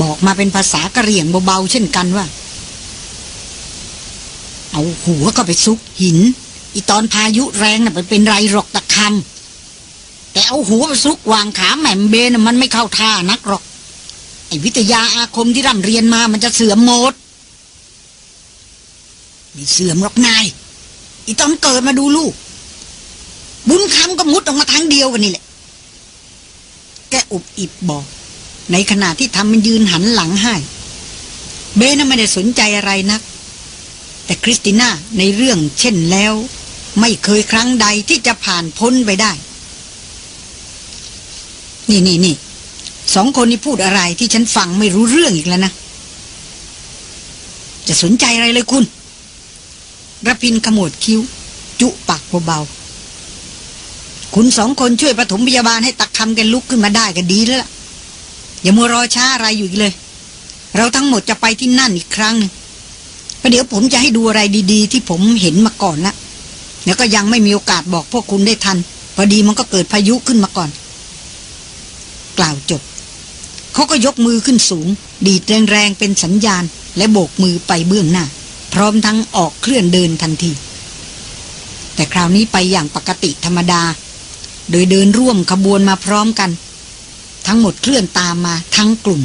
[SPEAKER 1] บอกมาเป็นภาษากระเหรี่ยงเบาๆเช่นกันว่า เอาหัวก็ไปซุกหิน อีตอนพายุแรงน่ะมันเป็นไรหรอกตะคำ แต่เอาหัวไปซุกวางขาแหม่มเบนน่ะมันไม่เข้าท่านักหรอกไอ้วิทยาอาคมที่ร่ำเรียนมามันจะเสื่อมหมดไม่เสื่อมหรอกนายอีตอนเกิดมาดูลูก บุญคำก็มุดออกมาทางเดียวกันนี่แหละ แกอุบอิบบอก ในขณะที่ทำมันยืนหันหลังให้ เบนน่ะไม่ได้สนใจอะไรนัก แต่คริสติน่าในเรื่องเช่นแล้ว ไม่เคยครั้งใดที่จะผ่านพ้นไปได้ นี่นี่นี่สองคนนี้พูดอะไรที่ฉันฟังไม่รู้เรื่องอีกแล้วนะ จะสนใจอะไรเลยคุณระพินขมวดคิ้ว จุปากเบาๆคุณสองคนช่วยปฐมพยาบาลให้ตักคำกันลุกขึ้นมาได้ก็ดีแล้วล่ะ อย่ามัวรอช้าอะไรอยู่อีกเลย เราทั้งหมดจะไปที่นั่นอีกครั้งนึงประเดี๋ยวผมจะให้ดูอะไรดี ๆ ที่ผมเห็นมาก่อนละแล้วก็ยังไม่มีโอกาสบอกพวกคุณได้ทัน พอดีมันก็เกิดพายุขึ้นมาก่อน ล่าวจบ เขาก็ยกมือขึ้นสูง ดีดแรงๆเป็นสัญญาณ และโบกมือไปเบื้องหน้า พร้อมทั้งออกเคลื่อนเดินทันที แต่คราวนี้ไปอย่างปกติธรรมดา โดยเดินร่วมขบวนมาพร้อมกัน ทั้งหมดเคลื่อนตามมาทั้งกลุ่ม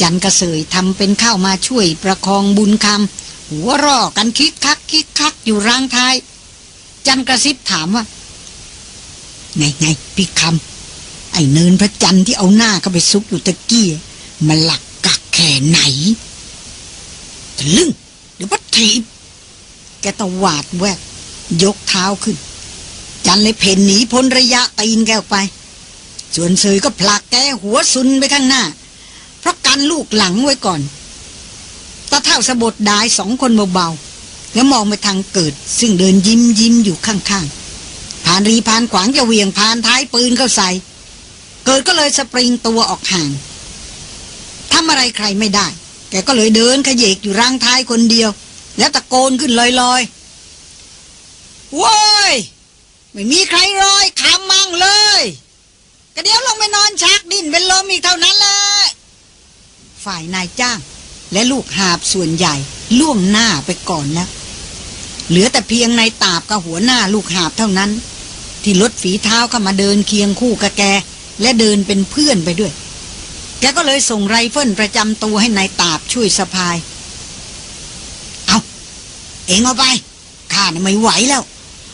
[SPEAKER 1] จันกระเสยทำเป็นเข้ามาช่วยประคองบุญคำหัวรอกันคิกคักคิกคักอยู่ร่างท้าย จันกระซิบถามว่าไงไงพี่คำ ไอ้เนินพระจันทร์ที่เอาหน้าเข้าไปซุกอยู่ตะกี้มันหลักกักแค่ไหนทะลึ่งเดี๋ยวพัดถีบแกตะวาดแวกยกเท้าขึ้น จันเลยเพ่นหนีพ้นระยะตีนแกออกไป ส่วนเสยก็ผลักแกหัวซุนไปข้างหน้า เพราะกันลูกหลังไว้ก่อนตาเท่าสะบดดายสองคนเบาๆแล้วมองไปทางเกิด ซึ่งเดินยิ้มยิ้มอยู่ข้างๆผ่านรีผ่านขวางจะเวียงผ่านท้ายปืนเข้าใส่ เกิดก็เลยสปริงตัวออกห่างทำอะไรใครไม่ได้ แกก็เลยเดินขยเยกอยู่ร่างท้ายคนเดียว แล้วตะโกนขึ้นลอยๆโว้ยไม่มีใครรอยขามมั่งเลยก็เดี๋ยวลงไปนอนชักดิ้นเป็นลมอีกเท่านั้นแหละฝ่ายนายจ้าง และลูกหาบส่วนใหญ่ล่วงหน้าไปก่อนแล้วเหลือแต่เพียงนายตาบกับหัวหน้าลูกหาบเท่านั้น ที่ลดฝีเท้าเข้ามาเดินเคียงคู่กับแก และเดินเป็นเพื่อนไปด้วย แกก็เลยส่งไรเฟิลประจำตัวให้นายตาบช่วยสะพาย เอาเองเอาไปข้าน่ะไม่ไหวแล้ว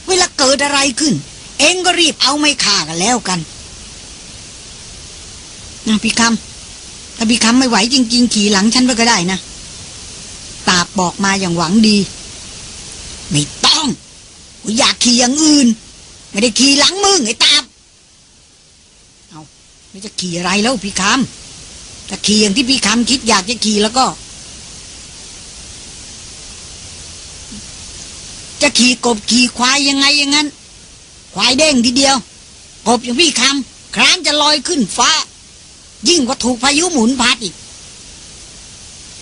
[SPEAKER 1] เวลาเกิดอะไรขึ้น เองก็รีบเอาไม่ฆ่ากันแล้วกันนะพี่คำถ้าพี่คำไม่ไหวจริง ๆ ขี่หลังฉันไปก็ได้นะ ตาบบอกมาอย่างหวังดี ไม่ต้องกูอยากขี่อย่างอื่น ไม่ได้ขี่หลังมึงไอ้ตาบเอา ไม่จะขี่อะไรแล้วพี่คำถ้าขี่อย่างที่พี่คำคิดอยากจะขี่แล้วก็ จะขี่กบขี่ควายยังไงอย่างนั้น ควายเด้งทีเดียว กบอย่างพี่คำครานจะลอยขึ้นฟ้า ยิ่งกว่าถูกพายุหมุนพัดอีก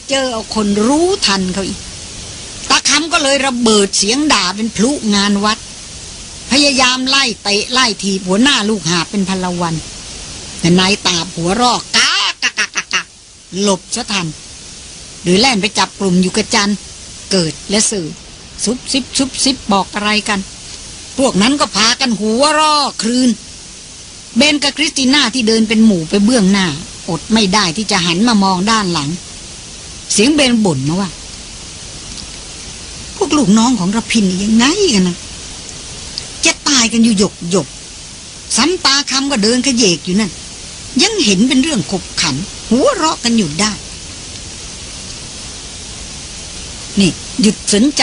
[SPEAKER 1] เจอเอาคนรู้ทันเขาอีกตาคำก็เลยระเบิดเสียงด่าเป็นพลุงานวัด พยายามไล่เตะไล่ถีบหัวหน้าลูกหาเป็นพลวัน แต่นายตาบหัวรอกกากากากากาหลบซะทันหรือแล่นไปจับกลุ่มอยู่กับจัน เกิดและสื่อ ซุบซิบซุบซิบบอกอะไรกัน พวกนั้นก็พากันหัวรอครืน เบนกับคริสติน่าที่เดินเป็นหมู่ไปเบื้องหน้า อดไม่ได้ที่จะหันมามองด้านหลัง เสียงเบนบ่นมาว่า พวกลูกน้องของระพินยังไงกันนะจะตายกันอยู่หยกหยกซ้ำตาคำก็เดินขยเยกอยู่นั่น ยังเห็นเป็นเรื่องขบขัน หัวเราะกันอยู่ได้ นี่หยุดสนใจ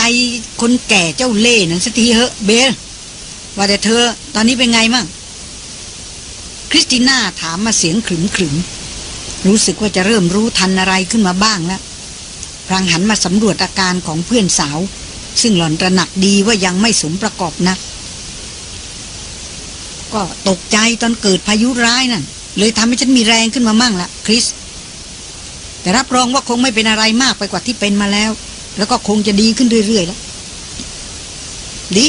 [SPEAKER 1] คนแก่เจ้าเล่นั่นสักทีเหอะเบล ว่าแต่เธอตอนนี้เป็นไงมั่งคริสติน่าถามมาเสียงขรึมขรึมรู้สึกว่าจะเริ่มรู้ทันอะไรขึ้นมาบ้างแล้วพลางหันมาสำรวจอาการของเพื่อนสาว ซึ่งหล่อนระหนักดีว่ายังไม่สมประกอบนัก ก็ตกใจตอนเกิดพายุร้ายนั่น เลยทำให้ฉันมีแรงขึ้นมามั่งละคริส แต่รับรองว่าคงไม่เป็นอะไรมากไปกว่าที่เป็นมาแล้ว แล้วก็คงจะดีขึ้นเรื่อยๆแล้วดี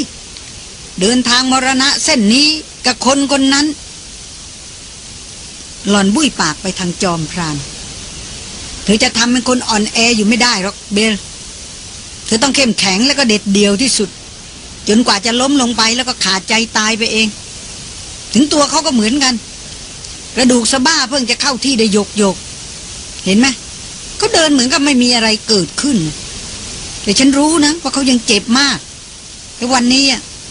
[SPEAKER 1] เดินทางมรณะเส้นนี้กับคนคนนั้น หล่อนบุ้ยปากไปทางจอมพรานเธอจะทำเป็นคนอ่อนแออยู่ไม่ได้หรอกเบลเธอต้องเข้มแข็งแล้วก็เด็ดเดี่ยวที่สุด จนกว่าจะล้มลงไปแล้วก็ขาดใจตายไปเอง ถึงตัวเขาก็เหมือนกัน กระดูกสะบ้าเพิ่งจะเข้าที่ได้ยกยก เห็นไหมเขาเดินเหมือนกับไม่มีอะไรเกิดขึ้น แต่ฉันรู้นะว่าเขายังเจ็บมากแต่วันนี้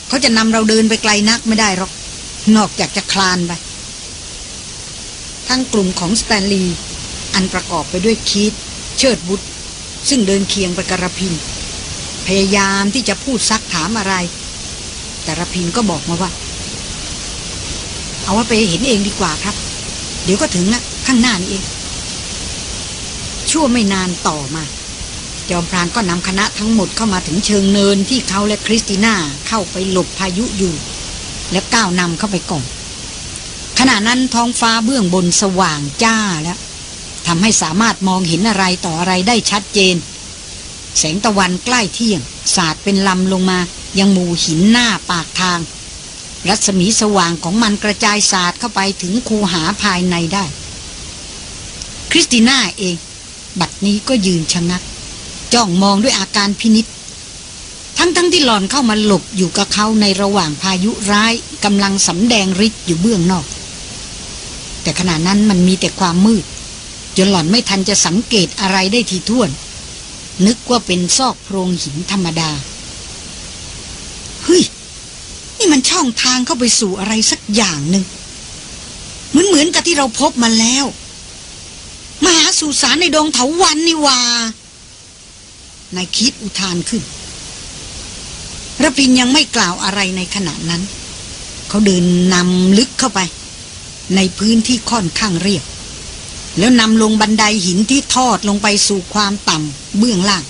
[SPEAKER 1] เขาจะนำเราเดินไปไกลนักไม่ได้หรอก นอกจากจะคลานไป ทั้งกลุ่มของสแตนลีย์อันประกอบไปด้วยคีตเชิดบุตรซึ่งเดินเคียงไปกระพิน พยายามที่จะพูดซักถามอะไร แต่ระพินก็บอกมาว่า เอาว่าไปเห็นเองดีกว่าครับ เดี๋ยวก็ถึงละข้างหน้านี่เอง ชั่วไม่นานต่อมา จอมพรานก็นำคณะทั้งหมดเข้ามาถึงเชิงเนินที่เขาและคริสติน่าเข้าไปหลบพายุอยู่ แล้วก้าวนำเข้าไปก่อนขณะนั้นท้องฟ้าเบื้องบนสว่างจ้าแล้วทำให้สามารถมองเห็นอะไรต่ออะไรได้ชัดเจน แสงตะวันใกล้เที่ยง สาดเป็นลำลงมายังหมู่หินหน้าปากทาง รัศมีสว่างของมันกระจายสาดเข้าไปถึงคูหาภายในได้ คริสติน่าเอง บัดนี้ก็ยืนชะงัก จ้องมองด้วยอาการพินิษทั้งๆทที่หลอนเข้ามาหลบอยู่กับเขาในระหว่างพายุร้ายกำลังสำแดงฤทธิ์อยู่เบื้องนอก แต่ขณะนั้นมันมีแต่ความมืด จนหล่อนไม่ทันจะสังเกตอะไรได้ทีท่วน นึกว่าเป็นซอกโพรงหินธรรมดาเฮ้ย นี่มันช่องทางเข้าไปสู่อะไรสักอย่างหนึ่งเหมือนเหมือนกับที่เราพบมาแล้ว มหาสุสานในดงเถาวันนี่ว่านายคิดอุทานขึ้นระพินยังไม่กล่าวอะไรในขณะนั้น เขาเดินนำลึกเข้าไป ในพื้นที่ค่อนข้างเรียบ แล้วนำลงบันไดหินที่ทอดลงไปสู่ความต่ำเบื้องล่าง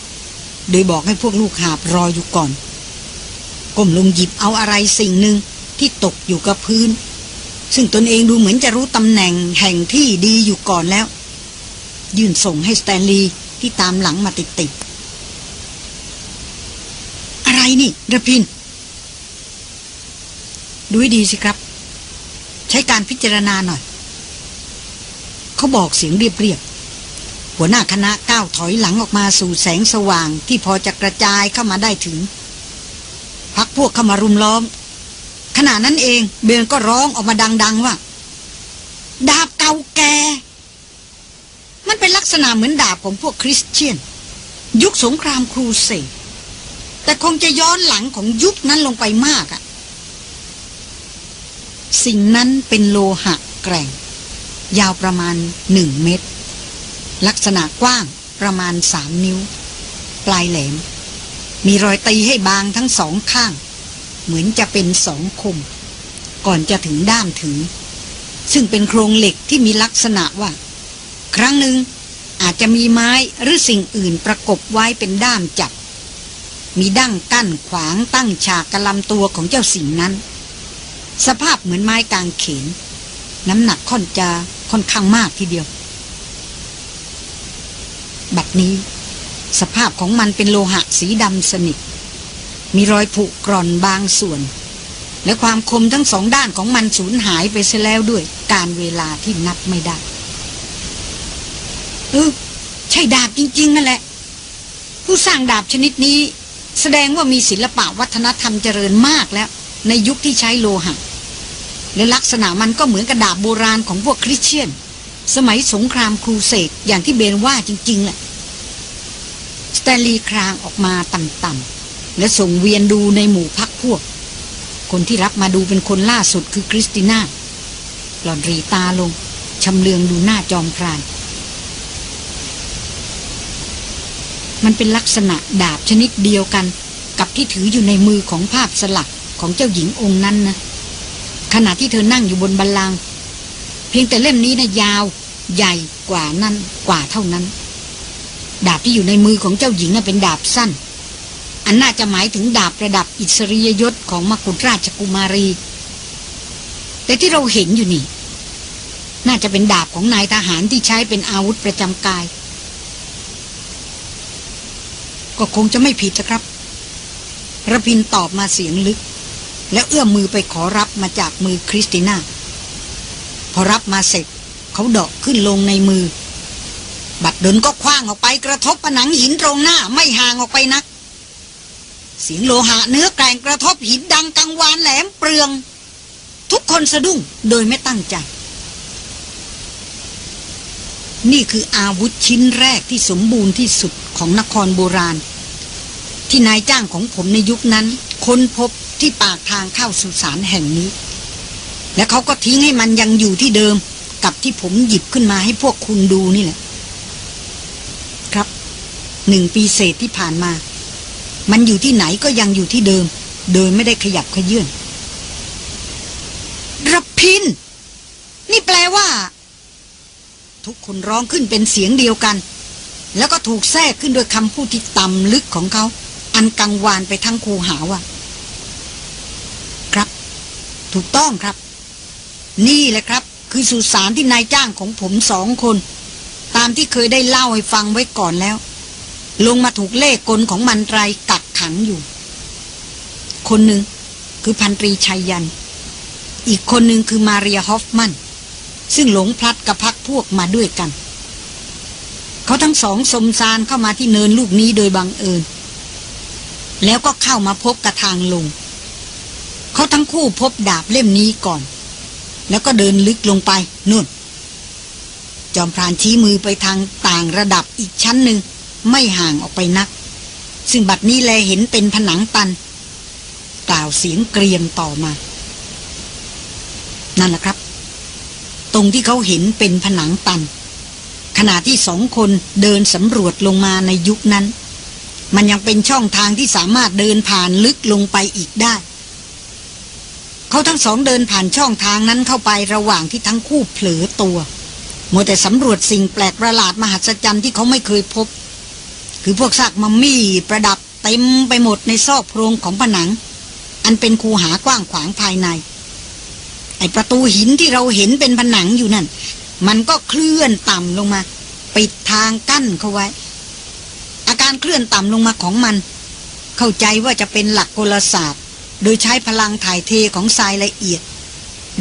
[SPEAKER 1] โดยบอกให้พวกลูกหาบรออยู่ก่อน ก้มลงหยิบเอาอะไรสิ่งหนึ่งที่ตกอยู่กับพื้น ซึ่งตนเองดูเหมือนจะรู้ตำแหน่งแห่งที่ดีอยู่ก่อนแล้ว ยื่นส่งให้สแตนลีย์ที่ตามหลังมาติดๆอะไรนี่ระพิน ดูให้ดีสิครับ ใช้การพิจารณาหน่อย เขาบอกเสียงเรียบๆหัวหน้าคณะก้าวถอยหลังออกมาสู่แสงสว่างที่พอจะกระจายเข้ามาได้ถึง พักพวกเข้ามารุมล้อม ขณะนั้นเองเบลก็ร้องออกมาดัง ๆ ว่า ดาบเก่าแก มันเป็นลักษณะเหมือนดาบของพวกคริสเตียน ยุคสงครามครูเสดแต่คงจะย้อนหลังของยุคนั้นลงไปมากอะสิ่งนั้นเป็นโลหะแกร่ง ยาวประมาณหนึ่งเมตร ลักษณะกว้างประมาณสามนิ้ว ปลายแหลม มีรอยตีให้บางทั้งสองข้าง เหมือนจะเป็นสองคม ก่อนจะถึงด้ามถือ ซึ่งเป็นโครงเหล็กที่มีลักษณะว่า ครั้งหนึ่งอาจจะมีไม้หรือสิ่งอื่นประกบไว้เป็นด้ามจับ มีดั้งกั้นขวางตั้งฉากกระลำตัวของเจ้าสิ่งนั้น สภาพเหมือนไม้กางเขน น้ำหนักค่อนจะค่อนข้างมากทีเดียว บัดนี้ สภาพของมันเป็นโลหะสีดำสนิท มีรอยผุกร่อนบางส่วน และความคมทั้งสองด้านของมันสูญหายไปเสียแล้วด้วย การเวลาที่นับไม่ได้เออใช่ดาบจริง ๆ นั่นแหละ ผู้สร้างดาบชนิดนี้ แสดงว่ามีศิลปะวัฒนธรรมเจริญมากแล้ว ในยุคที่ใช้โลหะและลักษณะมันก็เหมือนกับดาบโบราณของพวกคริสเตียน สมัยสงครามครูเสกอย่างที่เบนว่าจริงๆแหละ สแตลีครางออกมาต่ำๆและส่งเวียนดูในหมู่พักพวก คนที่รับมาดูเป็นคนล่าสุดคือคริสติน่าหลอนรีตาลงชำเลืองดูหน้าจอมพราน มันเป็นลักษณะดาบชนิดเดียวกัน กับที่ถืออยู่ในมือของภาพสลักของเจ้าหญิงองค์นั้นนะขณะที่เธอนั่งอยู่บนบัลลัง เพียงแต่เล่มนี้นะยาวใหญ่กว่านั้นกว่าเท่านั้น ดาบที่อยู่ในมือของเจ้าหญิงน่ะเป็นดาบสั้น อันน่าจะหมายถึงดาบระดับอิสริยยศของมกุฎราชกุมารี แต่ที่เราเห็นอยู่นี่ น่าจะเป็นดาบของนายทหารที่ใช้เป็นอาวุธประจำกาย ก็คงจะไม่ผิดนะครับระพินตอบมาเสียงลึก แล้วเอื้อมมือไปขอรับมาจากมือคริสติน่า พอรับมาเสร็จเขาเดาะขึ้นลงในมือ บัดดลก็คว้างออกไปกระทบผนังหินตรงหน้าไม่ห่างออกไปนัก เสียงโลหะเนื้อแกร่งกระทบหินดังกังวานแหลมเปลือง ทุกคนสะดุ้งโดยไม่ตั้งใจ นี่คืออาวุธชิ้นแรกที่สมบูรณ์ที่สุดของนครโบราณ ที่นายจ้างของผมในยุคนั้น ค้นพบที่ปากทางเข้าสุสานแห่งนี้ และเขาก็ทิ้งให้มันยังอยู่ที่เดิม กับที่ผมหยิบขึ้นมาให้พวกคุณดูนี่แหละ หนึ่งปีเศษที่ผ่านมา มันอยู่ที่ไหนก็ยังอยู่ที่เดิม โดยไม่ได้ขยับขยื่นระพิน นี่แปลว่า ทุกคนร้องขึ้นเป็นเสียงเดียวกัน แล้วก็ถูกแทรกขึ้นโดยคำพูดที่ต่ำลึกของเขา อันกังวานไปทั้งคูหาว่าครับ ถูกต้องครับ นี่แหละครับ คือสุสานที่นายจ้างของผมสองคน ตามที่เคยได้เล่าให้ฟังไว้ก่อนแล้ว ลงมาถูกเลขกลของมันไรกักขังอยู่ คนหนึ่งคือพันตรีชัยยัน อีกคนหนึ่งคือมาเรียฮอฟมัน ซึ่งหลงพลัดกับพักพวกมาด้วยกัน เขาทั้งสองสมซานเข้ามาที่เนินลูกนี้โดยบังเอิญ แล้วก็เข้ามาพบกระทางลง เขาทั้งคู่พบดาบเล่มนี้ก่อน แล้วก็เดินลึกลงไปนู่น จอมพรานชี้มือไปทางต่างระดับอีกชั้นหนึ่ง ไม่ห่างออกไปนัก ซึ่งบัดนี้แลเห็นเป็นผนังตัน กล่าวเสียงเกรียมต่อมา นั่นแหละครับ ตรงที่เขาเห็นเป็นผนังตัน ขณะที่สองคนเดินสำรวจลงมาในยุคนั้น มันยังเป็นช่องทางที่สามารถเดินผ่านลึกลงไปอีกได้เขาทั้งสองเดินผ่านช่องทางนั้นเข้าไประหว่างที่ทั้งคู่เผลอตัวมัวแต่สำรวจสิ่งแปลกประหลาดมหัศจรรย์ที่เขาไม่เคยพบ คือพวกซากมัมมี่ประดับเต็มไปหมดในซอกโพรงของผนัง อันเป็นคูหากว้างขวางภายใน ไอประตูหินที่เราเห็นเป็นผนังอยู่นั่น มันก็เคลื่อนต่ำลงมา ปิดทางกั้นเขาไว้ อาการเคลื่อนต่ำลงมาของมัน เข้าใจว่าจะเป็นหลักกลศาสตร์ โดยใช้พลังถ่ายเทของทรายละเอียด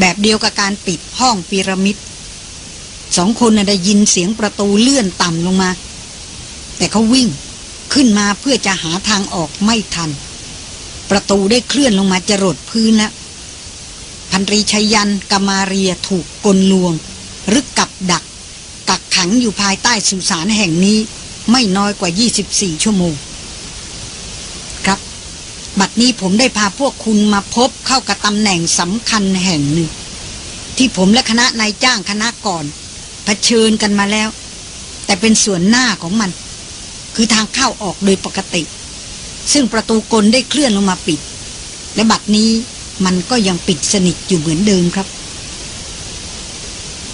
[SPEAKER 1] แบบเดียวกับการปิดห้องพีระมิดสองคนได้ยินเสียงประตูเลื่อนต่ำลงมา แต่เขาวิ่งขึ้นมาเพื่อจะหาทางออกไม่ทัน ประตูได้เคลื่อนลงมาจรดพื้นแล้วพันตรีชัยยันกามาเรียถูกกลลวง หรือกับดัก กักขังอยู่ภายใต้สุสานแห่งนี้ไม่น้อยกว่า 24 ชั่วโมง ครับ บัดนี้ผมได้พาพวกคุณมาพบเข้ากับตำแหน่งสำคัญแห่งหนึ่ง ที่ผมและคณะนายจ้างคณะก่อนเผชิญกันมาแล้ว แต่เป็นส่วนหน้าของมัน คือทางเข้าออกโดยปกติ ซึ่งประตูกลได้เคลื่อนลงมาปิด และบัดนี้มันก็ยังปิดสนิทอยู่เหมือนเดิมครับ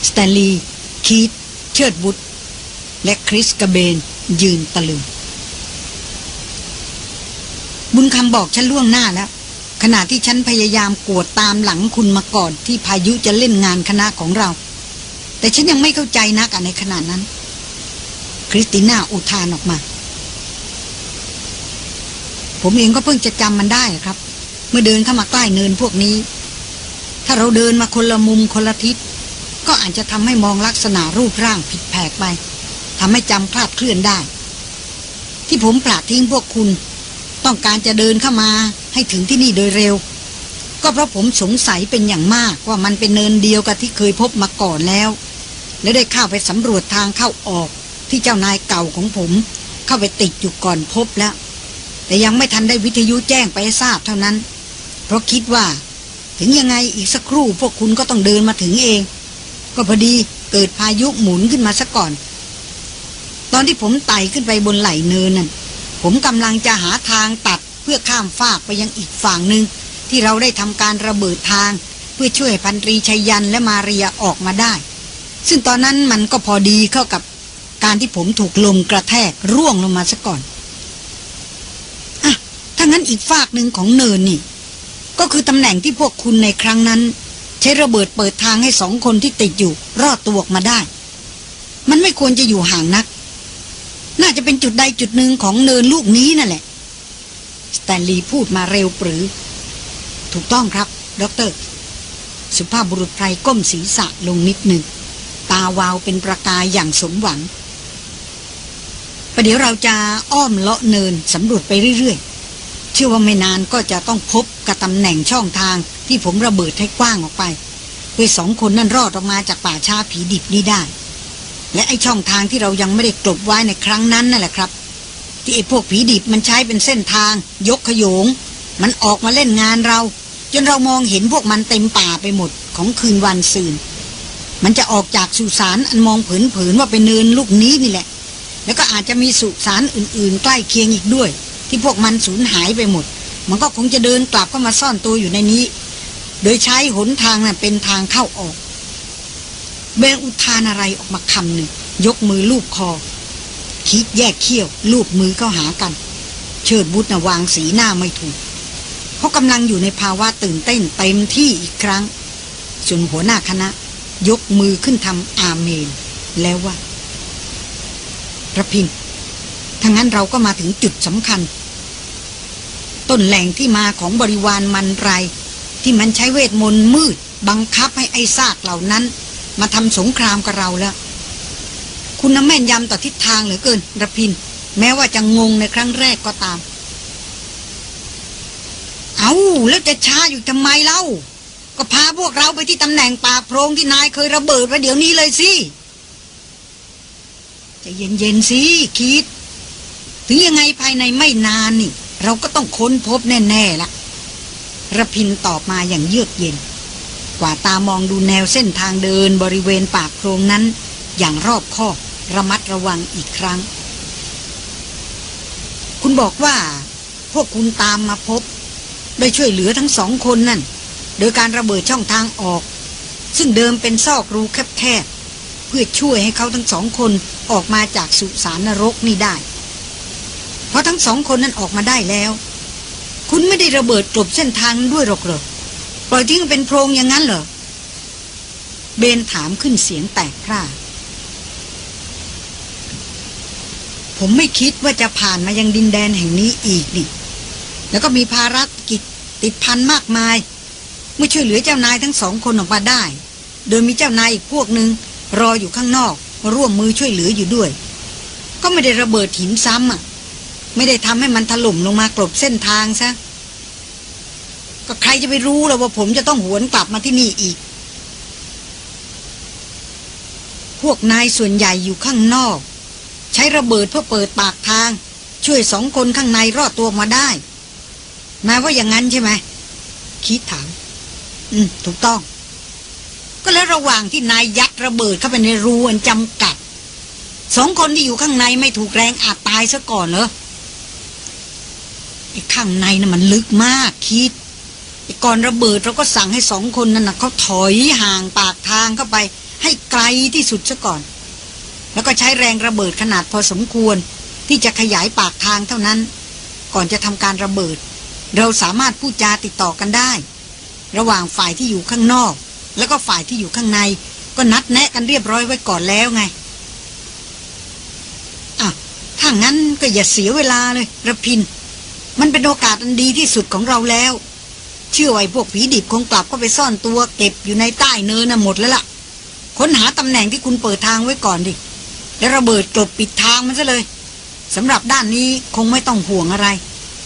[SPEAKER 1] สแตนลีย์คีตเชิดบุตรและคริสกระเบนยืนตะลึง บุญคำบอกฉันล่วงหน้าแล้ว ขณะที่ฉันพยายามกวดตามหลังคุณมาก่อนที่พายุจะเล่นงานคณะของเรา แต่ฉันยังไม่เข้าใจนักในขณะนั้น คริสติน่าอุทานออกมา ผมเองก็เพิ่งจะจำมันได้ครับ เมื่อเดินเข้ามาใกล้เนินพวกนี้ ถ้าเราเดินมาคนละมุมคนละทิศ ก็อาจจะทำให้มองลักษณะรูปร่างผิดแผกไปทำให้จำคลาดเคลื่อนได้ ที่ผมปราทิ้งพวกคุณ ต้องการจะเดินเข้ามาให้ถึงที่นี่โดยเร็ว ก็เพราะผมสงสัยเป็นอย่างมากว่ามันเป็นเนินเดียวกับที่เคยพบมาก่อนแล้ว และได้เข้าไปสำรวจทางเข้าออกที่เจ้านายเก่าของผม เข้าไปติดอยู่ก่อนพบแล้ว แต่ยังไม่ทันได้วิทยุแจ้งไปทราบเท่านั้น เพราะคิดว่า ถึงยังไงอีกสักครู่พวกคุณก็ต้องเดินมาถึงเอง ก็พอดีเกิดพายุหมุนขึ้นมาซะก่อน ตอนที่ผมไต่ขึ้นไปบนไหลเนินนั่นผมกำลังจะหาทางตัดเพื่อข้ามฟากไปยังอีกฝั่งหนึ่งที่เราได้ทำการระเบิดทาง เพื่อช่วยพันตรีชัยยันและมาเรียออกมาได้ ซึ่งตอนนั้นมันก็พอดีเข้ากับการที่ผมถูกลมกระแทกร่วงลงมาซะก่อนะถ้างั้นอีกฝากหนึ่งของเนินนี่ ก็คือตำแหน่งที่พวกคุณในครั้งนั้น ใช้ระเบิดเปิดทางให้สองคนที่ติดอยู่ รอดตัวออกมาได้ มันไม่ควรจะอยู่ห่างนัก น่าจะเป็นจุดใดจุดหนึ่งของเนินลูกนี้นั่นแหละสแตนลีย์พูดมาเร็วปรื๋อ ถูกต้องครับด็อกเตอร์สุภาพบุรุษไพรก้มศีรษะลงนิดหนึ่ง ตาวาวเป็นประกายอย่างสมหวังประเดี๋ยวเราจะอ้อมเลาะเนินสำรวจไปเรื่อยๆ เชื่อว่าไม่นานก็จะต้องพบกับตำแหน่งช่องทางที่ผมระเบิดให้กว้างออกไปเพื่อสองคนนั่นรอดออกมาจากป่าชาผีดิบนี้ได้ และไอช่องทางที่เรายังไม่ได้กลบไว้ในครั้งนั้นนั่นแหละครับ ที่ไอพวกผีดิบมันใช้เป็นเส้นทาง ยกขยง มันออกมาเล่นงานเรา จนเรามองเห็นพวกมันเต็มป่าไปหมดของคืนวันซืนมันจะออกจากสุสานอันมองผินๆว่าเป็นเนินลูกนี้นี่แหละ แล้วก็อาจจะมีสุสานอื่นๆ ใกล้เคียงอีกด้วย ที่พวกมันสูญหายไปหมด มันก็คงจะเดินกลับเข้ามาซ่อนตัวอยู่ในนี้ โดยใช้หนทางนั้นเป็นทางเข้าออก เบนอุทานอะไรออกมาคำหนึ่ง ยกมือลูบคอ คิดแยกเขี้ยว ลูบมือเข้าหากัน เชิดบุตรนะวางสีหน้าไม่ถูกเขากำลังอยู่ในภาวะตื่นเต้นเต็มที่อีกครั้งส่วนหัวหน้าคณะ ยกมือขึ้นทำอาเมน แล้วว่าระพินถ้างั้นเราก็มาถึงจุดสำคัญ ต้นแหล่งที่มาของบริวารมันไร ที่มันใช้เวทมนต์มืด บังคับให้ไอ้ซากเหล่านั้น มาทำสงครามกับเราแล้ว คุณน้ำแม่นยำต่อทิศทางเหลือเกินระพิน แม้ว่าจะงงในครั้งแรกก็ตาม เอาแล้วจะช้าอยู่ทำไมเล่า ก็พาพวกเราไปที่ตำแหน่งปากโพรงที่นายเคยระเบิดไว้เดี๋ยวนี้เลยสิจะเย็นๆสิคิด ถึงยังไงภายในไม่นานนี่ เราก็ต้องค้นพบแน่ๆละระพินตอบมาอย่างเยือกเย็น กว่าตามองดูแนวเส้นทางเดินบริเวณปากโพรงนั้น อย่างรอบคอบระมัดระวังอีกครั้ง คุณบอกว่า พวกคุณตามมาพบ โดยช่วยเหลือทั้งสองคนนั่น โดยการระเบิดช่องทางออก ซึ่งเดิมเป็นซอกรูแคบๆเพื่อช่วยให้เขาทั้งสองคนออกมาจากสุสานนรกนี่ได้ เพราะทั้งสองคนนั้นออกมาได้แล้ว คุณไม่ได้ระเบิดกลบเส้นทางด้วยหรอกเหรอปล่อยทิ้งเป็นโพรงอย่างนั้นเหรอเบนถามขึ้นเสียงแตกพร่าผมไม่คิดว่าจะผ่านมายังดินแดนแห่งนี้อีกนี่แล้วก็มีภารกิจติดพันมากมาย เมื่อช่วยเหลือเจ้านายทั้งสองคนออกมาได้ โดยมีเจ้านายอีกพวกหนึ่งรออยู่ข้างนอก ร่วมมือช่วยเหลืออยู่ด้วย ก็ไม่ได้ระเบิดหินซ้ำอะ ไม่ได้ทำให้มันถล่มลงมากลบเส้นทางซะก็ใครจะไปรู้ล่ะว่าผมจะต้องหวนกลับมาที่นี่อีก พวกนายส่วนใหญ่อยู่ข้างนอก ใช้ระเบิดเพื่อเปิดปากทาง ช่วยสองคนข้างในรอดตัวมาได้นายว่าอย่างนั้นใช่ไหมคิดถาม อืม ถูกต้อง ก็แล้วระหว่างที่นายยัดระเบิดเข้าไปในรูอันจำกัด สองคนที่อยู่ข้างในไม่ถูกแรงอาจตายซะก่อนเหรอ ไอ้ข้างในน่ะมันลึกมากคิดไอ้ก่อนระเบิดเราก็สั่งให้สองคนนั้นนะเขาถอยห่างปากทางเข้าไป ให้ไกลที่สุดซะก่อน แล้วก็ใช้แรงระเบิดขนาดพอสมควร ที่จะขยายปากทางเท่านั้น ก่อนจะทำการระเบิด เราสามารถพูดจาติดต่อกันได้ ระหว่างฝ่ายที่อยู่ข้างนอก แล้วก็ฝ่ายที่อยู่ข้างใน ก็นัดแนะกันเรียบร้อยไว้ก่อนแล้วไงอะถ้างั้นก็อย่าเสียเวลาเลยระพิน มันเป็นโอกาสอันดีที่สุดของเราแล้ว เชื่อไว้พวกผีดิบคงกลับก็ไปซ่อนตัวเก็บอยู่ในใต้เนินน่ะหมดแล้วล่ะ ค้นหาตำแหน่งที่คุณเปิดทางไว้ก่อนดิ แล้วระเบิดกลบปิดทางมันซะเลยสำหรับด้านนี้คงไม่ต้องห่วงอะไร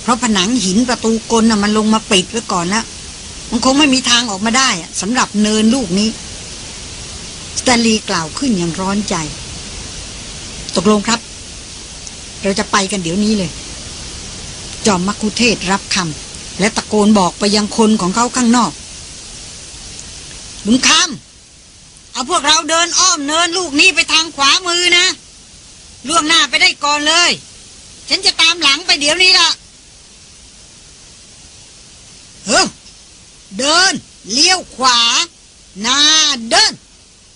[SPEAKER 1] เพราะผนังหินประตูกลน่ะมันลงมาปิดไว้ก่อนแล้วมันคงไม่มีทางออกมาได้สำหรับเนินลูกนี้สแตนลีย์กล่าวขึ้นอย่างร้อนใจ ตกลงครับ เราจะไปกันเดี๋ยวนี้เลย จอมมักคุเทศรับคำและตะโกนบอกไปยังคนของเขาข้างนอกบุญคำเอาพวกเราเดินอ้อมเนินลูกนี้ไปทางขวามือนะล่วงหน้าไปได้ก่อนเลย ฉันจะตามหลังไปเดี๋ยวนี้ล่ะเฮ้เดิน เลี้ยวขวา หน้าเดิน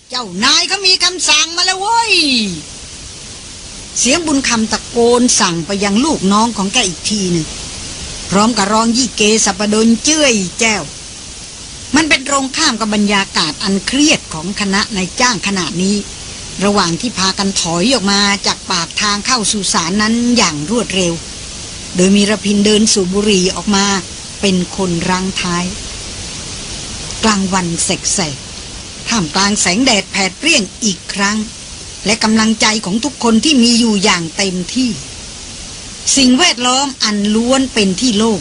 [SPEAKER 1] เจ้านายเขามีคำสั่งมาแล้วเว้ย เสียงบุญคำตะโกนสั่งไปยังลูกน้องของแกอีกทีหนึ่ง พร้อมกับร้องยี่เกสัปดนเจ้ยแจ้ว มันเป็นตรงข้ามกับบรรยากาศอันเครียดของคณะในจ้างขนาดนี้ ระหว่างที่พากันถอยออกมาจากปากทางเข้าสู่สารนั้นอย่างรวดเร็ว โดยมีระพินเดินสูบบุหรี่ออกมาเป็นคนรังท้าย กลางวันเสกๆท่ามกลางแสงแดดแผดเปรี้ยงอีกครั้ง และกำลังใจของทุกคนที่มีอยู่อย่างเต็มที่ สิ่งแวดล้อมอันล้วนเป็นที่โล่ง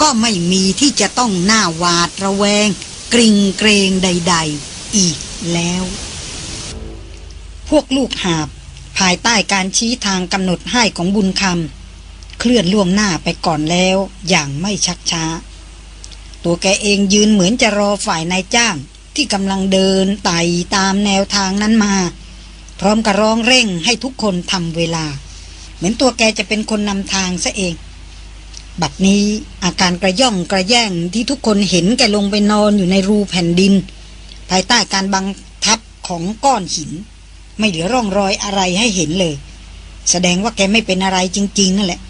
[SPEAKER 1] ก็ไม่มีที่จะต้องหน้าหวาดระแวง กริงเกรงใด ๆ อีกแล้ว พวกลูกหาบ ภายใต้การชี้ทางกำหนดให้ของบุญคำเคลื่อนล่วงหน้าไปก่อนแล้วอย่างไม่ชักช้า ตัวแกเองยืนเหมือนจะรอฝ่ายนายจ้างที่กำลังเดินไต่ตามแนวทางนั้นมา พร้อมกับร้องเร่งให้ทุกคนทำเวลา เหมือนตัวแกจะเป็นคนนำทางซะเอง บัดนี้อาการกระย่องกระแย่งที่ทุกคนเห็นแกลงไปนอนอยู่ในรูแผ่นดิน ภายใต้การบังทับของก้อนหิน ไม่เหลือร่องรอยอะไรให้เห็นเลย แสดงว่าแกไม่เป็นอะไรจริง ๆ นั่นแหละ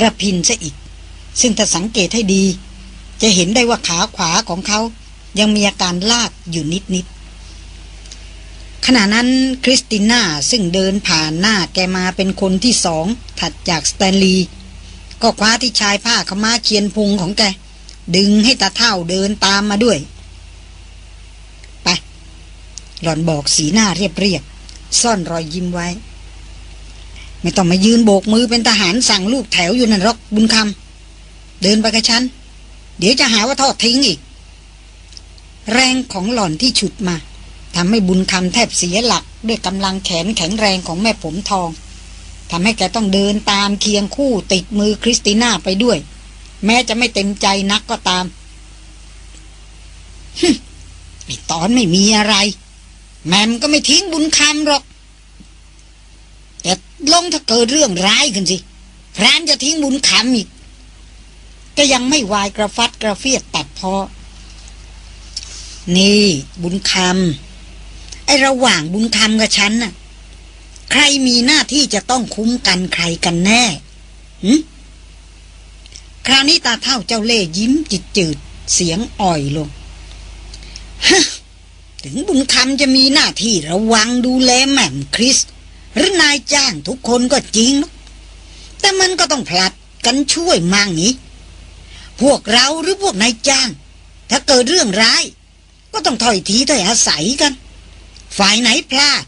[SPEAKER 1] ระพินซะอีก ซึ่งถ้าสังเกตให้ดี จะเห็นได้ว่าขาขวาของเขายังมีอาการลากอยู่นิดๆ ขณะนั้นคริสติน่าซึ่งเดินผ่านหน้าแกมาเป็นคนที่สองถัดจากสแตนลีย์ก็คว้าที่ชายผ้าขม้าเคียนพุงของแก ดึงให้ตาเท่าเดินตามมาด้วย ไป หล่อนบอกสีหน้าเรียบๆซ่อนรอยยิ้มไว้ ไม่ต้องมายืนโบกมือเป็นทหารสั่งลูกแถวอยู่นั่นหรอกบุญคำเดินไปกับฉัน เดี๋ยวจะหาว่าทอดทิ้งอีก แรงของหล่อนที่ฉุดมา ทำให้บุญคำแทบเสียหลักด้วยกำลังแขนแข็งแรงของแม่ผมทองทำให้แกต้องเดินตามเคียงคู่ติดมือคริสติน่าไปด้วย แม้จะไม่เต็มใจนักก็ตามฮึไอตอนไม่มีอะไร แมมก็ไม่ทิ้งบุญคำหรอก แต่ลงถ้าเกิดเรื่องร้ายขึ้นสิพรานจะทิ้งบุญคำอีกก็ยังไม่วายกระฟัดกระเฟียดตัดพอ นี่บุญคำ ไอระหว่างบุญคำกับฉันน่ะ ใครมีหน้าที่จะต้องคุ้มกันใครกันแน่หึคราวนี้ตาเท่าเจ้าเล่ยิ้มจิตจืดเสียงอ่อยลงฮถึงบุญคำจะมีหน้าที่ระวังดูแลแม่มคริส หรือนายจ้างทุกคนก็จริง แต่มันก็ต้องผลัดกันช่วยมั่งนี้ พวกเราหรือพวกนายจ้าง ถ้าเกิดเรื่องร้าย ก็ต้องถอยทีถอยอาศัยกัน ฝ่ายไหนพลาด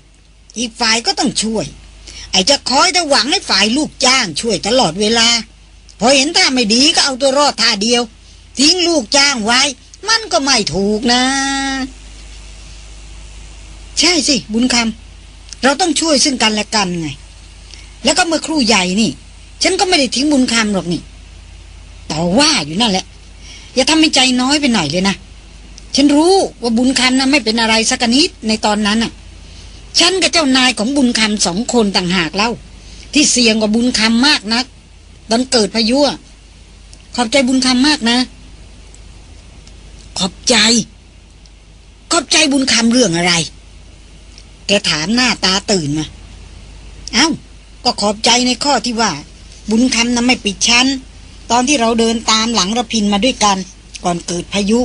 [SPEAKER 1] อีกฝ่ายก็ต้องช่วย ไอ้จะคอยแต่หวังให้ฝ่ายลูกจ้างช่วยตลอดเวลา พอเห็นท่าไม่ดีก็เอาตัวรอดท่าเดียว ทิ้งลูกจ้างไว้ มันก็ไม่ถูกนะ ใช่สิ บุญคำเราต้องช่วยซึ่งกันและกันไง แล้วก็เมื่อครู่ใหญ่นี่ ฉันก็ไม่ได้ทิ้งบุญคำหรอกนี่ ต่อว่าอยู่นั่นแหละ อย่าทำให้ใจน้อยไปหน่อยเลยนะ ฉันรู้ว่าบุญคำนะไม่เป็นอะไรสักนิดในตอนนั้นน่ะ ฉันกับเจ้านายของบุญคำสองคนต่างหากเล่า ที่เสี่ยงกว่าบุญคำมากนัก ตอนเกิดพายุขอบใจบุญคำมากนะ ขอบใจ ขอบใจบุญคำเรื่องอะไร แกถามหน้าตาตื่นมาเอา้า ก็ขอบใจในข้อที่ว่า บุญคำนั้นไม่ปิดชั้น ตอนที่เราเดินตามหลังระพินมาด้วยกัน ก่อนเกิดพายุ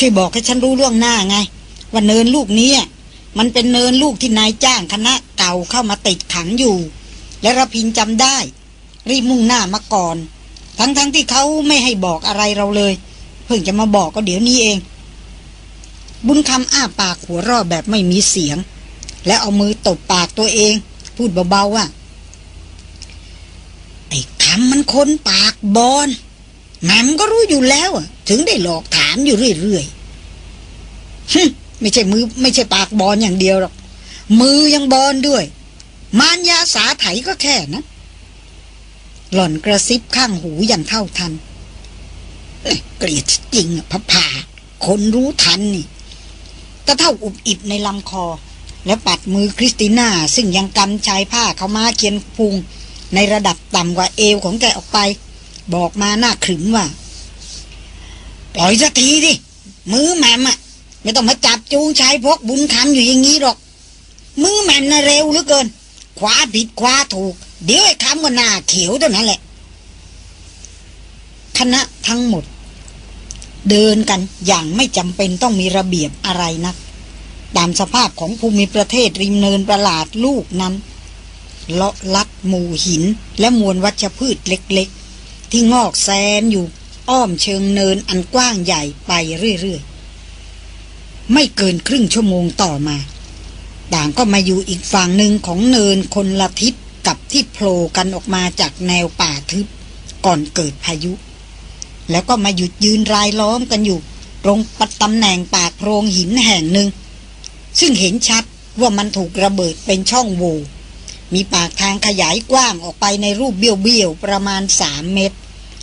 [SPEAKER 1] ช่วยบอกให้ฉันรู้ล่วงหน้าไง ว่าเนินลูกนี้มันเป็นเนินลูกที่นายจ้างคณะเก่าเข้ามาติดขังอยู่ และระพินจำได้ รีบมุ่งหน้ามาก่อน ทั้งๆทที่เขาไม่ให้บอกอะไรเราเลย เพิ่งจะมาบอกก็เดี๋ยวนี้เอง บุญคำอ้าปากหัวรอแบบไม่มีเสียง และเอามือตบปากตัวเอง พูดเบาๆว่าไอ้คำมันคนปากบอน แหม่มก็รู้อยู่แล้วอะถึงได้หลอกถามอยู่เรื่อยๆไม่ใช่มือ ไม่ใช่ปากบอนอย่างเดียวหรอก มือยังบอนด้วย มารยาสาไถก็แค่นะหล่อนกระซิบข้างหูอย่างเท่าทันเกลียดจริงอะพะผ่าคนรู้ทันนี่ก็เท่าอุบอิบในลำคอ แล้วปัดมือคริสติน่า ซึ่งยังกำชายผ้าเขามาเคียนพุงในระดับต่ำกว่าเอวของแกออกไป บอกมาหน้าขรึมว่า ปล่อยสักทีดิมือแหม่มอะไม่ต้องมาจับจูงชายพกบุญคำอยู่อย่างนี้หรอก มือแหม่มน่ะเร็วเหลือเกินขวาผิดขวาถูก เดี๋ยวไอ้คำก็หน้าเขียวเท่านั้นแหละคณะทั้งหมด เดินกันอย่างไม่จำเป็นต้องมีระเบียบอะไรนัก ตามสภาพของภูมิประเทศริมเนินประหลาดลูกนั้นเลาะลัดหมู่หินและมวลวัชพืชเล็ก ที่งอกแซมอยู่อ้อมเชิงเนินอันกว้างใหญ่ไปเรื่อยๆ ไม่เกินครึ่งชั่วโมงต่อมาต่างก็มาอยู่อีกฝั่งหนึ่งของเนินคนละทิศกับที่โผล่กันออกมาจากแนวป่าทึบก่อนเกิดพายุ แล้วก็มาหยุดยืนรายล้อมกันอยู่ ตรงปัดตำแหน่งปากโพรงหินแห่งหนึ่ง ซึ่งเห็นชัดว่ามันถูกระเบิดเป็นช่องโหว่มีปากทางขยายกว้างออกไปในรูปเบี้ยวๆประมาณสามเมตร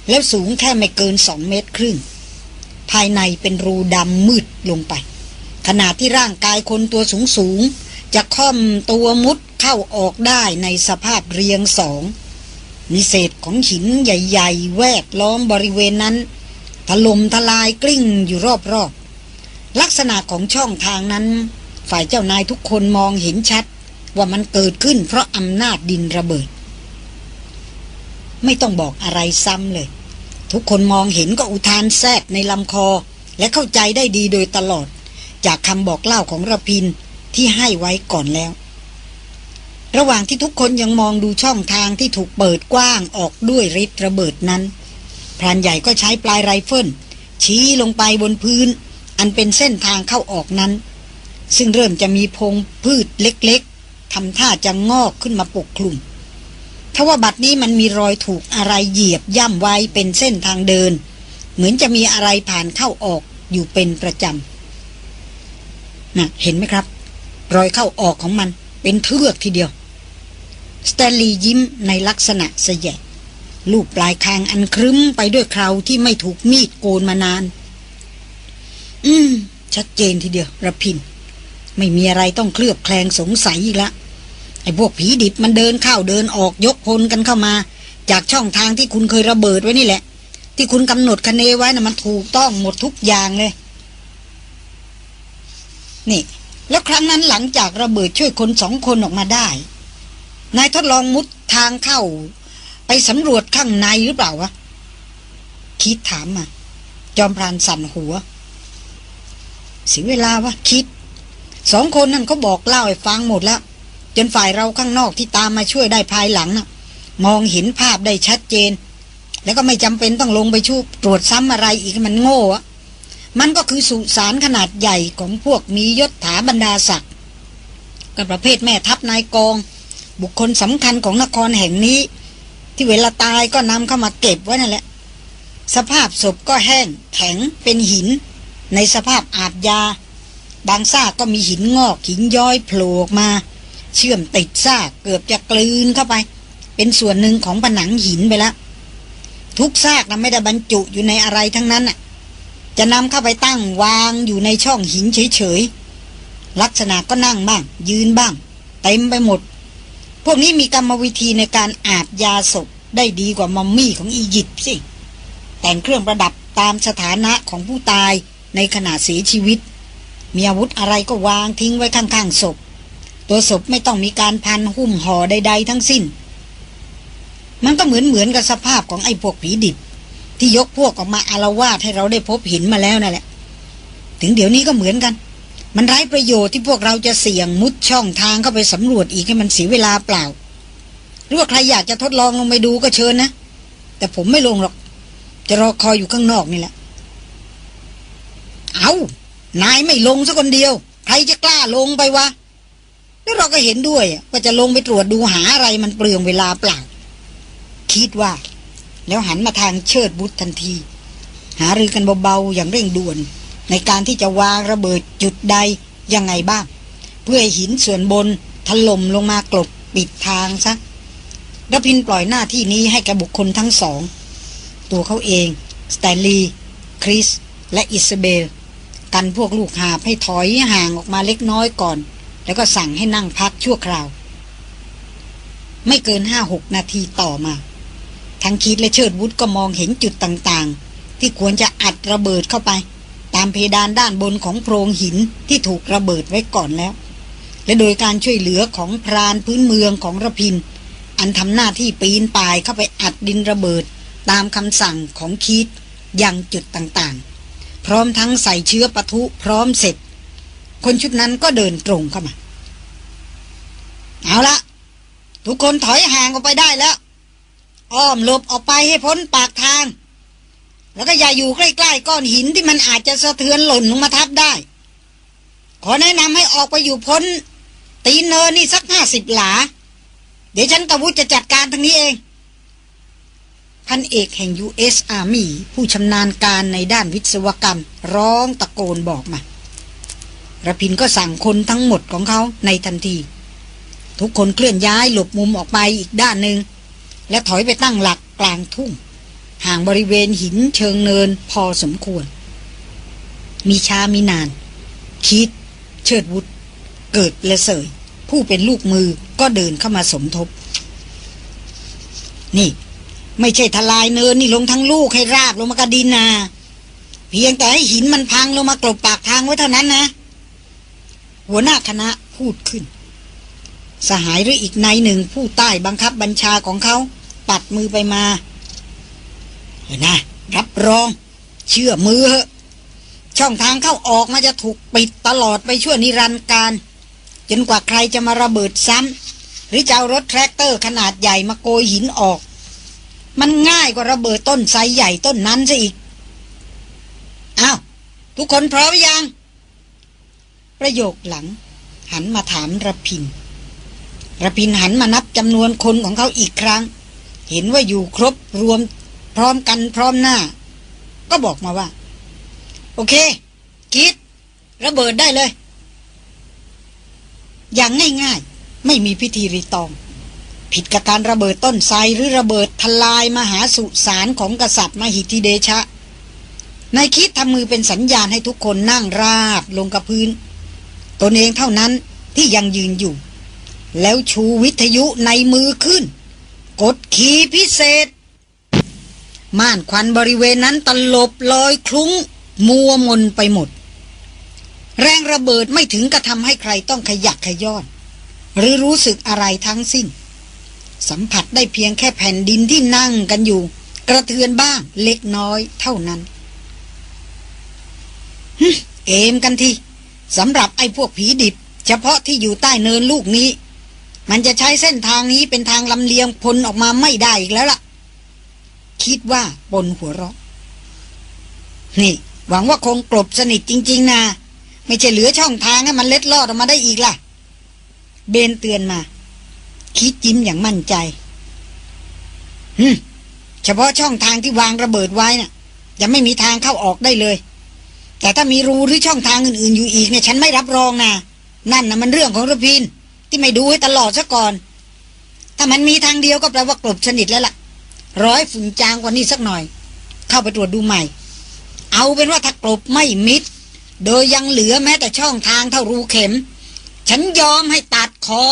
[SPEAKER 1] แล้วสูงแค่ไม่เกินสองเมตรครึ่ง ภายในเป็นรูดำมืดลงไป ขณะที่ร่างกายคนตัวสูงๆจะค่อมตัวมุดเข้าออกได้ในสภาพเรียงสองมีเศษของหินใหญ่ ๆ แวดล้อมบริเวณนั้นถล่มทลายกลิ้งอยู่รอบๆ ลักษณะของช่องทางนั้น ฝ่ายเจ้านายทุกคนมองเห็นชัด ว่ามันเกิดขึ้นเพราะอำนาจดินระเบิด ไม่ต้องบอกอะไรซ้ำเลย ทุกคนมองเห็นก็อุทานแซดในลำคอ และเข้าใจได้ดีโดยตลอด จากคำบอกเล่าของระพินที่ให้ไว้ก่อนแล้ว ระหว่างที่ทุกคนยังมองดูช่องทางที่ถูกเปิดกว้างออกด้วยฤทธิ์ระเบิดนั้น พรานใหญ่ก็ใช้ปลายไรเฟิลชี้ลงไปบนพื้น อันเป็นเส้นทางเข้าออกนั้น ซึ่งเริ่มจะมีพงพืชเล็กๆทำท่าจะงอกขึ้นมาปกคลุม ทว่าบัดนี้มันมีรอยถูกอะไรเหยียบย่ำไว้เป็นเส้นทางเดิน เหมือนจะมีอะไรผ่านเข้าออกอยู่เป็นประจำนะเห็นไหมครับ รอยเข้าออกของมันเป็นเทือกทีเดียวสแตนลียิ้มในลักษณะเสยะลูกปลายคางอันครึ้มไปด้วยคราวที่ไม่ถูกมีดโกนมานาน อืม ชัดเจนทีเดียวระพิน ไม่มีอะไรต้องเคลือบแคลงสงสัยอีกละไอ้พวกผีดิบมันเดินเข้าเดินออกยกพลกันเข้ามา จากช่องทางที่คุณเคยระเบิดไว้นี่แหละ ที่คุณกำหนดคะเนไว้นะ่ะมันถูกต้องหมดทุกอย่างเลย นี่ แล้วครั้งนั้นหลังจากระเบิดช่วยคนสองคนออกมาได้นายทดลองมุดทางเข้า ไปสำรวจข้างในหรือเปล่าวะคิดถามมา จอมพรานสั่นหัวเสียเวลาวะคิด สองคนนั่นเขาบอกเล่าให้ฟังหมดแล้ว จนฝ่ายเราข้างนอกที่ตามมาช่วยได้ภายหลังนะมองเห็นภาพได้ชัดเจน แล้วก็ไม่จำเป็นต้องลงไปชูตรวจซ้ำอะไรอีกมันโง่อะมันก็คือสุสานขนาดใหญ่ของพวกมียศถาบรรดาศักดิ์กับประเภทแม่ทัพนายกอง บุคคลสำคัญของนครแห่งนี้ ที่เวลาตายก็นำเข้ามาเก็บไว้นั่นแหละ สภาพศพก็แห้ง แข็งเป็นหิน ในสภาพอาบยา บางซากก็มีหินงอกหินย้อยโผล่ออกมา เชื่อมติดซากเกือบจะกลืนเข้าไป เป็นส่วนหนึ่งของผนังหินไปแล้วทุกซากนะไม่ได้บรรจุอยู่ในอะไรทั้งนั้นน่ะ จะนำเข้าไปตั้งวางอยู่ในช่องหินเฉยๆ ลักษณะก็นั่งบ้าง ยืนบ้าง เต็มไปหมด พวกนี้มีกรรมวิธีในการอาบยาศพได้ดีกว่ามัมมี่ของอียิปต์สิ แต่งเครื่องประดับตามสถานะของผู้ตายในขณะเสียชีวิต มีอาวุธอะไรก็วางทิ้งไว้ข้างๆศพ ตัวศพไม่ต้องมีการพันหุ้มห่อใด ๆ ทั้งสิ้น มันก็เหมือนเหมือนกับสภาพของไอ้พวกผีดิบ ที่ยกพวกออกมาอารวาสให้เราได้พบเห็นมาแล้วนั่นแหละ ถึงเดี๋ยวนี้ก็เหมือนกัน มันไร้ประโยชน์ที่พวกเราจะเสี่ยงมุดช่องทางเข้าไปสำรวจอีกให้มันเสียเวลาเปล่า หรือว่าใครอยากจะทดลองลงไปดูก็เชิญนะ แต่ผมไม่ลงหรอก จะรอคอยอยู่ข้างนอกนี่แหละ เอานายไม่ลงสักคนเดียว ใครจะกล้าลงไปวะ แล้วเราก็เห็นด้วยว่าจะลงไปตรวจดูหาอะไรมันเปลืองเวลาเปล่า คิดว่า แล้วหันมาทางเชิดบุตรทันที หารือกันเบาๆอย่างเร่งด่วน ในการที่จะวางระเบิดจุดใดยังไงบ้าง เพื่อให้หินส่วนบนถล่มลงมากลบปิดทางซะรพินปล่อยหน้าที่นี้ให้กับบุคคลทั้งสอง ตัวเขาเอง สแตนลีย์คริส และอิสเบล กันพวกลูกหาให้ถอยห่างออกมาเล็กน้อยก่อน แล้วก็สั่งให้นั่งพักชั่วคราว ไม่เกินห้าหกนาทีต่อมา ทั้งคิดและเชิดวุฒก็มองเห็นจุดต่างๆ ที่ควรจะอัดระเบิดเข้าไป ตามเพดานด้านบนของโพรงหินที่ถูกระเบิดไว้ก่อนแล้ว และโดยการช่วยเหลือของพรานพื้นเมืองของระพิน อันทำหน้าที่ปีนป่ายเข้าไปอัดดินระเบิดตามคำสั่งของคิดยังจุดต่างๆ พร้อมทั้งใส่เชื้อปะทุพร้อมเสร็จ คนชุดนั้นก็เดินตรงเข้ามา เอาละทุกคนถอยห่างออกไปได้แล้ว อ้อมหลบออกไปให้พ้นปากทาง แล้วก็อย่าอยู่ใกล้ๆก้อนหินที่มันอาจจะสะเทือนหล่นลงมาทับได้ ขอแนะนำให้ออกไปอยู่พ้น ตีนเนินนี่สักห้าสิบหลา เดี๋ยวฉันกับวุฒจะจัดการทางนี้เองพันเอกแห่ง U.S. Army ผู้ชำนาญการในด้านวิศวกรรม ร้องตะโกนบอกมา ระพินก็สั่งคนทั้งหมดของเขาในทันที ทุกคนเคลื่อนย้ายหลบมุมออกไปอีกด้านหนึ่งและถอยไปตั้งหลักกลางทุ่ง ห่างบริเวณหินเชิงเนินพอสมควร มีช้ามีนาน คิด เชิดวุฒเกิดและเสย ผู้เป็นลูกมือก็เดินเข้ามาสมทบ นี่ ไม่ใช่ทลายเนินนี่ลงทั้งลูกให้ราบลงมากระดินนา เพียงแต่ให้หินมันพังลงมากลบปากทางไว้เท่านั้นนะ หัวหน้าคณะพูดขึ้น สหายหรืออีกนายหนึ่งผู้ใต้บังคับบัญชาของเขา ปัดมือไปมาเออนะรับรอง เชื่อมือเหอะช่องทางเข้าออกมันจะถูกปิดตลอดไปชั่วนิรันดร์การ จนกว่าใครจะมาระเบิดซ้ำหรือจะเอารถแทรกเตอร์ขนาดใหญ่มาโกยหินออก มันง่ายกว่าระเบิดต้นไทรใหญ่ต้นนั้นซะอีกอ้าวทุกคนพร้อมยัง ประโยคหลัง หันมาถามระพินระพินหันมานับจำนวนคนของเขาอีกครั้ง เห็นว่าอยู่ครบรวมพร้อมกันพร้อมหน้า ก็บอกมาว่า โอเค คิด ระเบิดได้เลย อย่างง่ายๆ ไม่มีพิธีรีตอง ผิดกับการระเบิดต้นไทรหรือระเบิดทลายมหาสุสานของกษัตริย์มหิทิเดชะนายคิดทำมือเป็นสัญญาณให้ทุกคนนั่งราบลงกับพื้น ตนเองเท่านั้นที่ยังยืนอยู่ แล้วชูวิทยุในมือขึ้น กดขีพิเศษ ม่านควันบริเวณนั้นตลบลอยคลุ้ง มัวมนไปหมด แรงระเบิดไม่ถึงกระทำให้ใครต้องขยักขย้อน หรือรู้สึกอะไรทั้งสิ้น สัมผัสได้เพียงแค่แผ่นดินที่นั่งกันอยู่ กระเทือนบ้างเล็กน้อยเท่านั้นเกมกันที สำหรับไอ้พวกผีดิบ เฉพาะที่อยู่ใต้เนินลูกนี้ มันจะใช้เส้นทางนี้เป็นทางลำเลียงพลออกมาไม่ได้อีกแล้วล่ะ คิดว่าบนหัวเราะ นี่ หวังว่าคงกลบสนิทจริง ๆนะไม่ใช่เหลือช่องทางให้มันเล็ดลอดออกมาได้อีกล่ะ เบนเตือนมา คิดยิ้มอย่างมั่นใจฮึเฉพาะช่องทางที่วางระเบิดไว้นะ่ะ จะไม่มีทางเข้าออกได้เลย แต่ถ้ามีรูหรือช่องทางอื่นๆอยู่อีกเนี่ยฉันไม่รับรองนะนั่นนะมันเรื่องของระพินที่ไม่ดูให้ตลอดซะก่อน ถ้ามันมีทางเดียวก็แปลว่ากลบสนิทแล้วล่ะ ร้อยฝุ่นจางกว่านี้สักหน่อย เข้าไปตรวจดูใหม่ เอาเป็นว่าถ้ากลบไม่มิด โดยยังเหลือแม้แต่ช่องทางเท่ารูเข็ม ฉันยอมให้ตัดคอ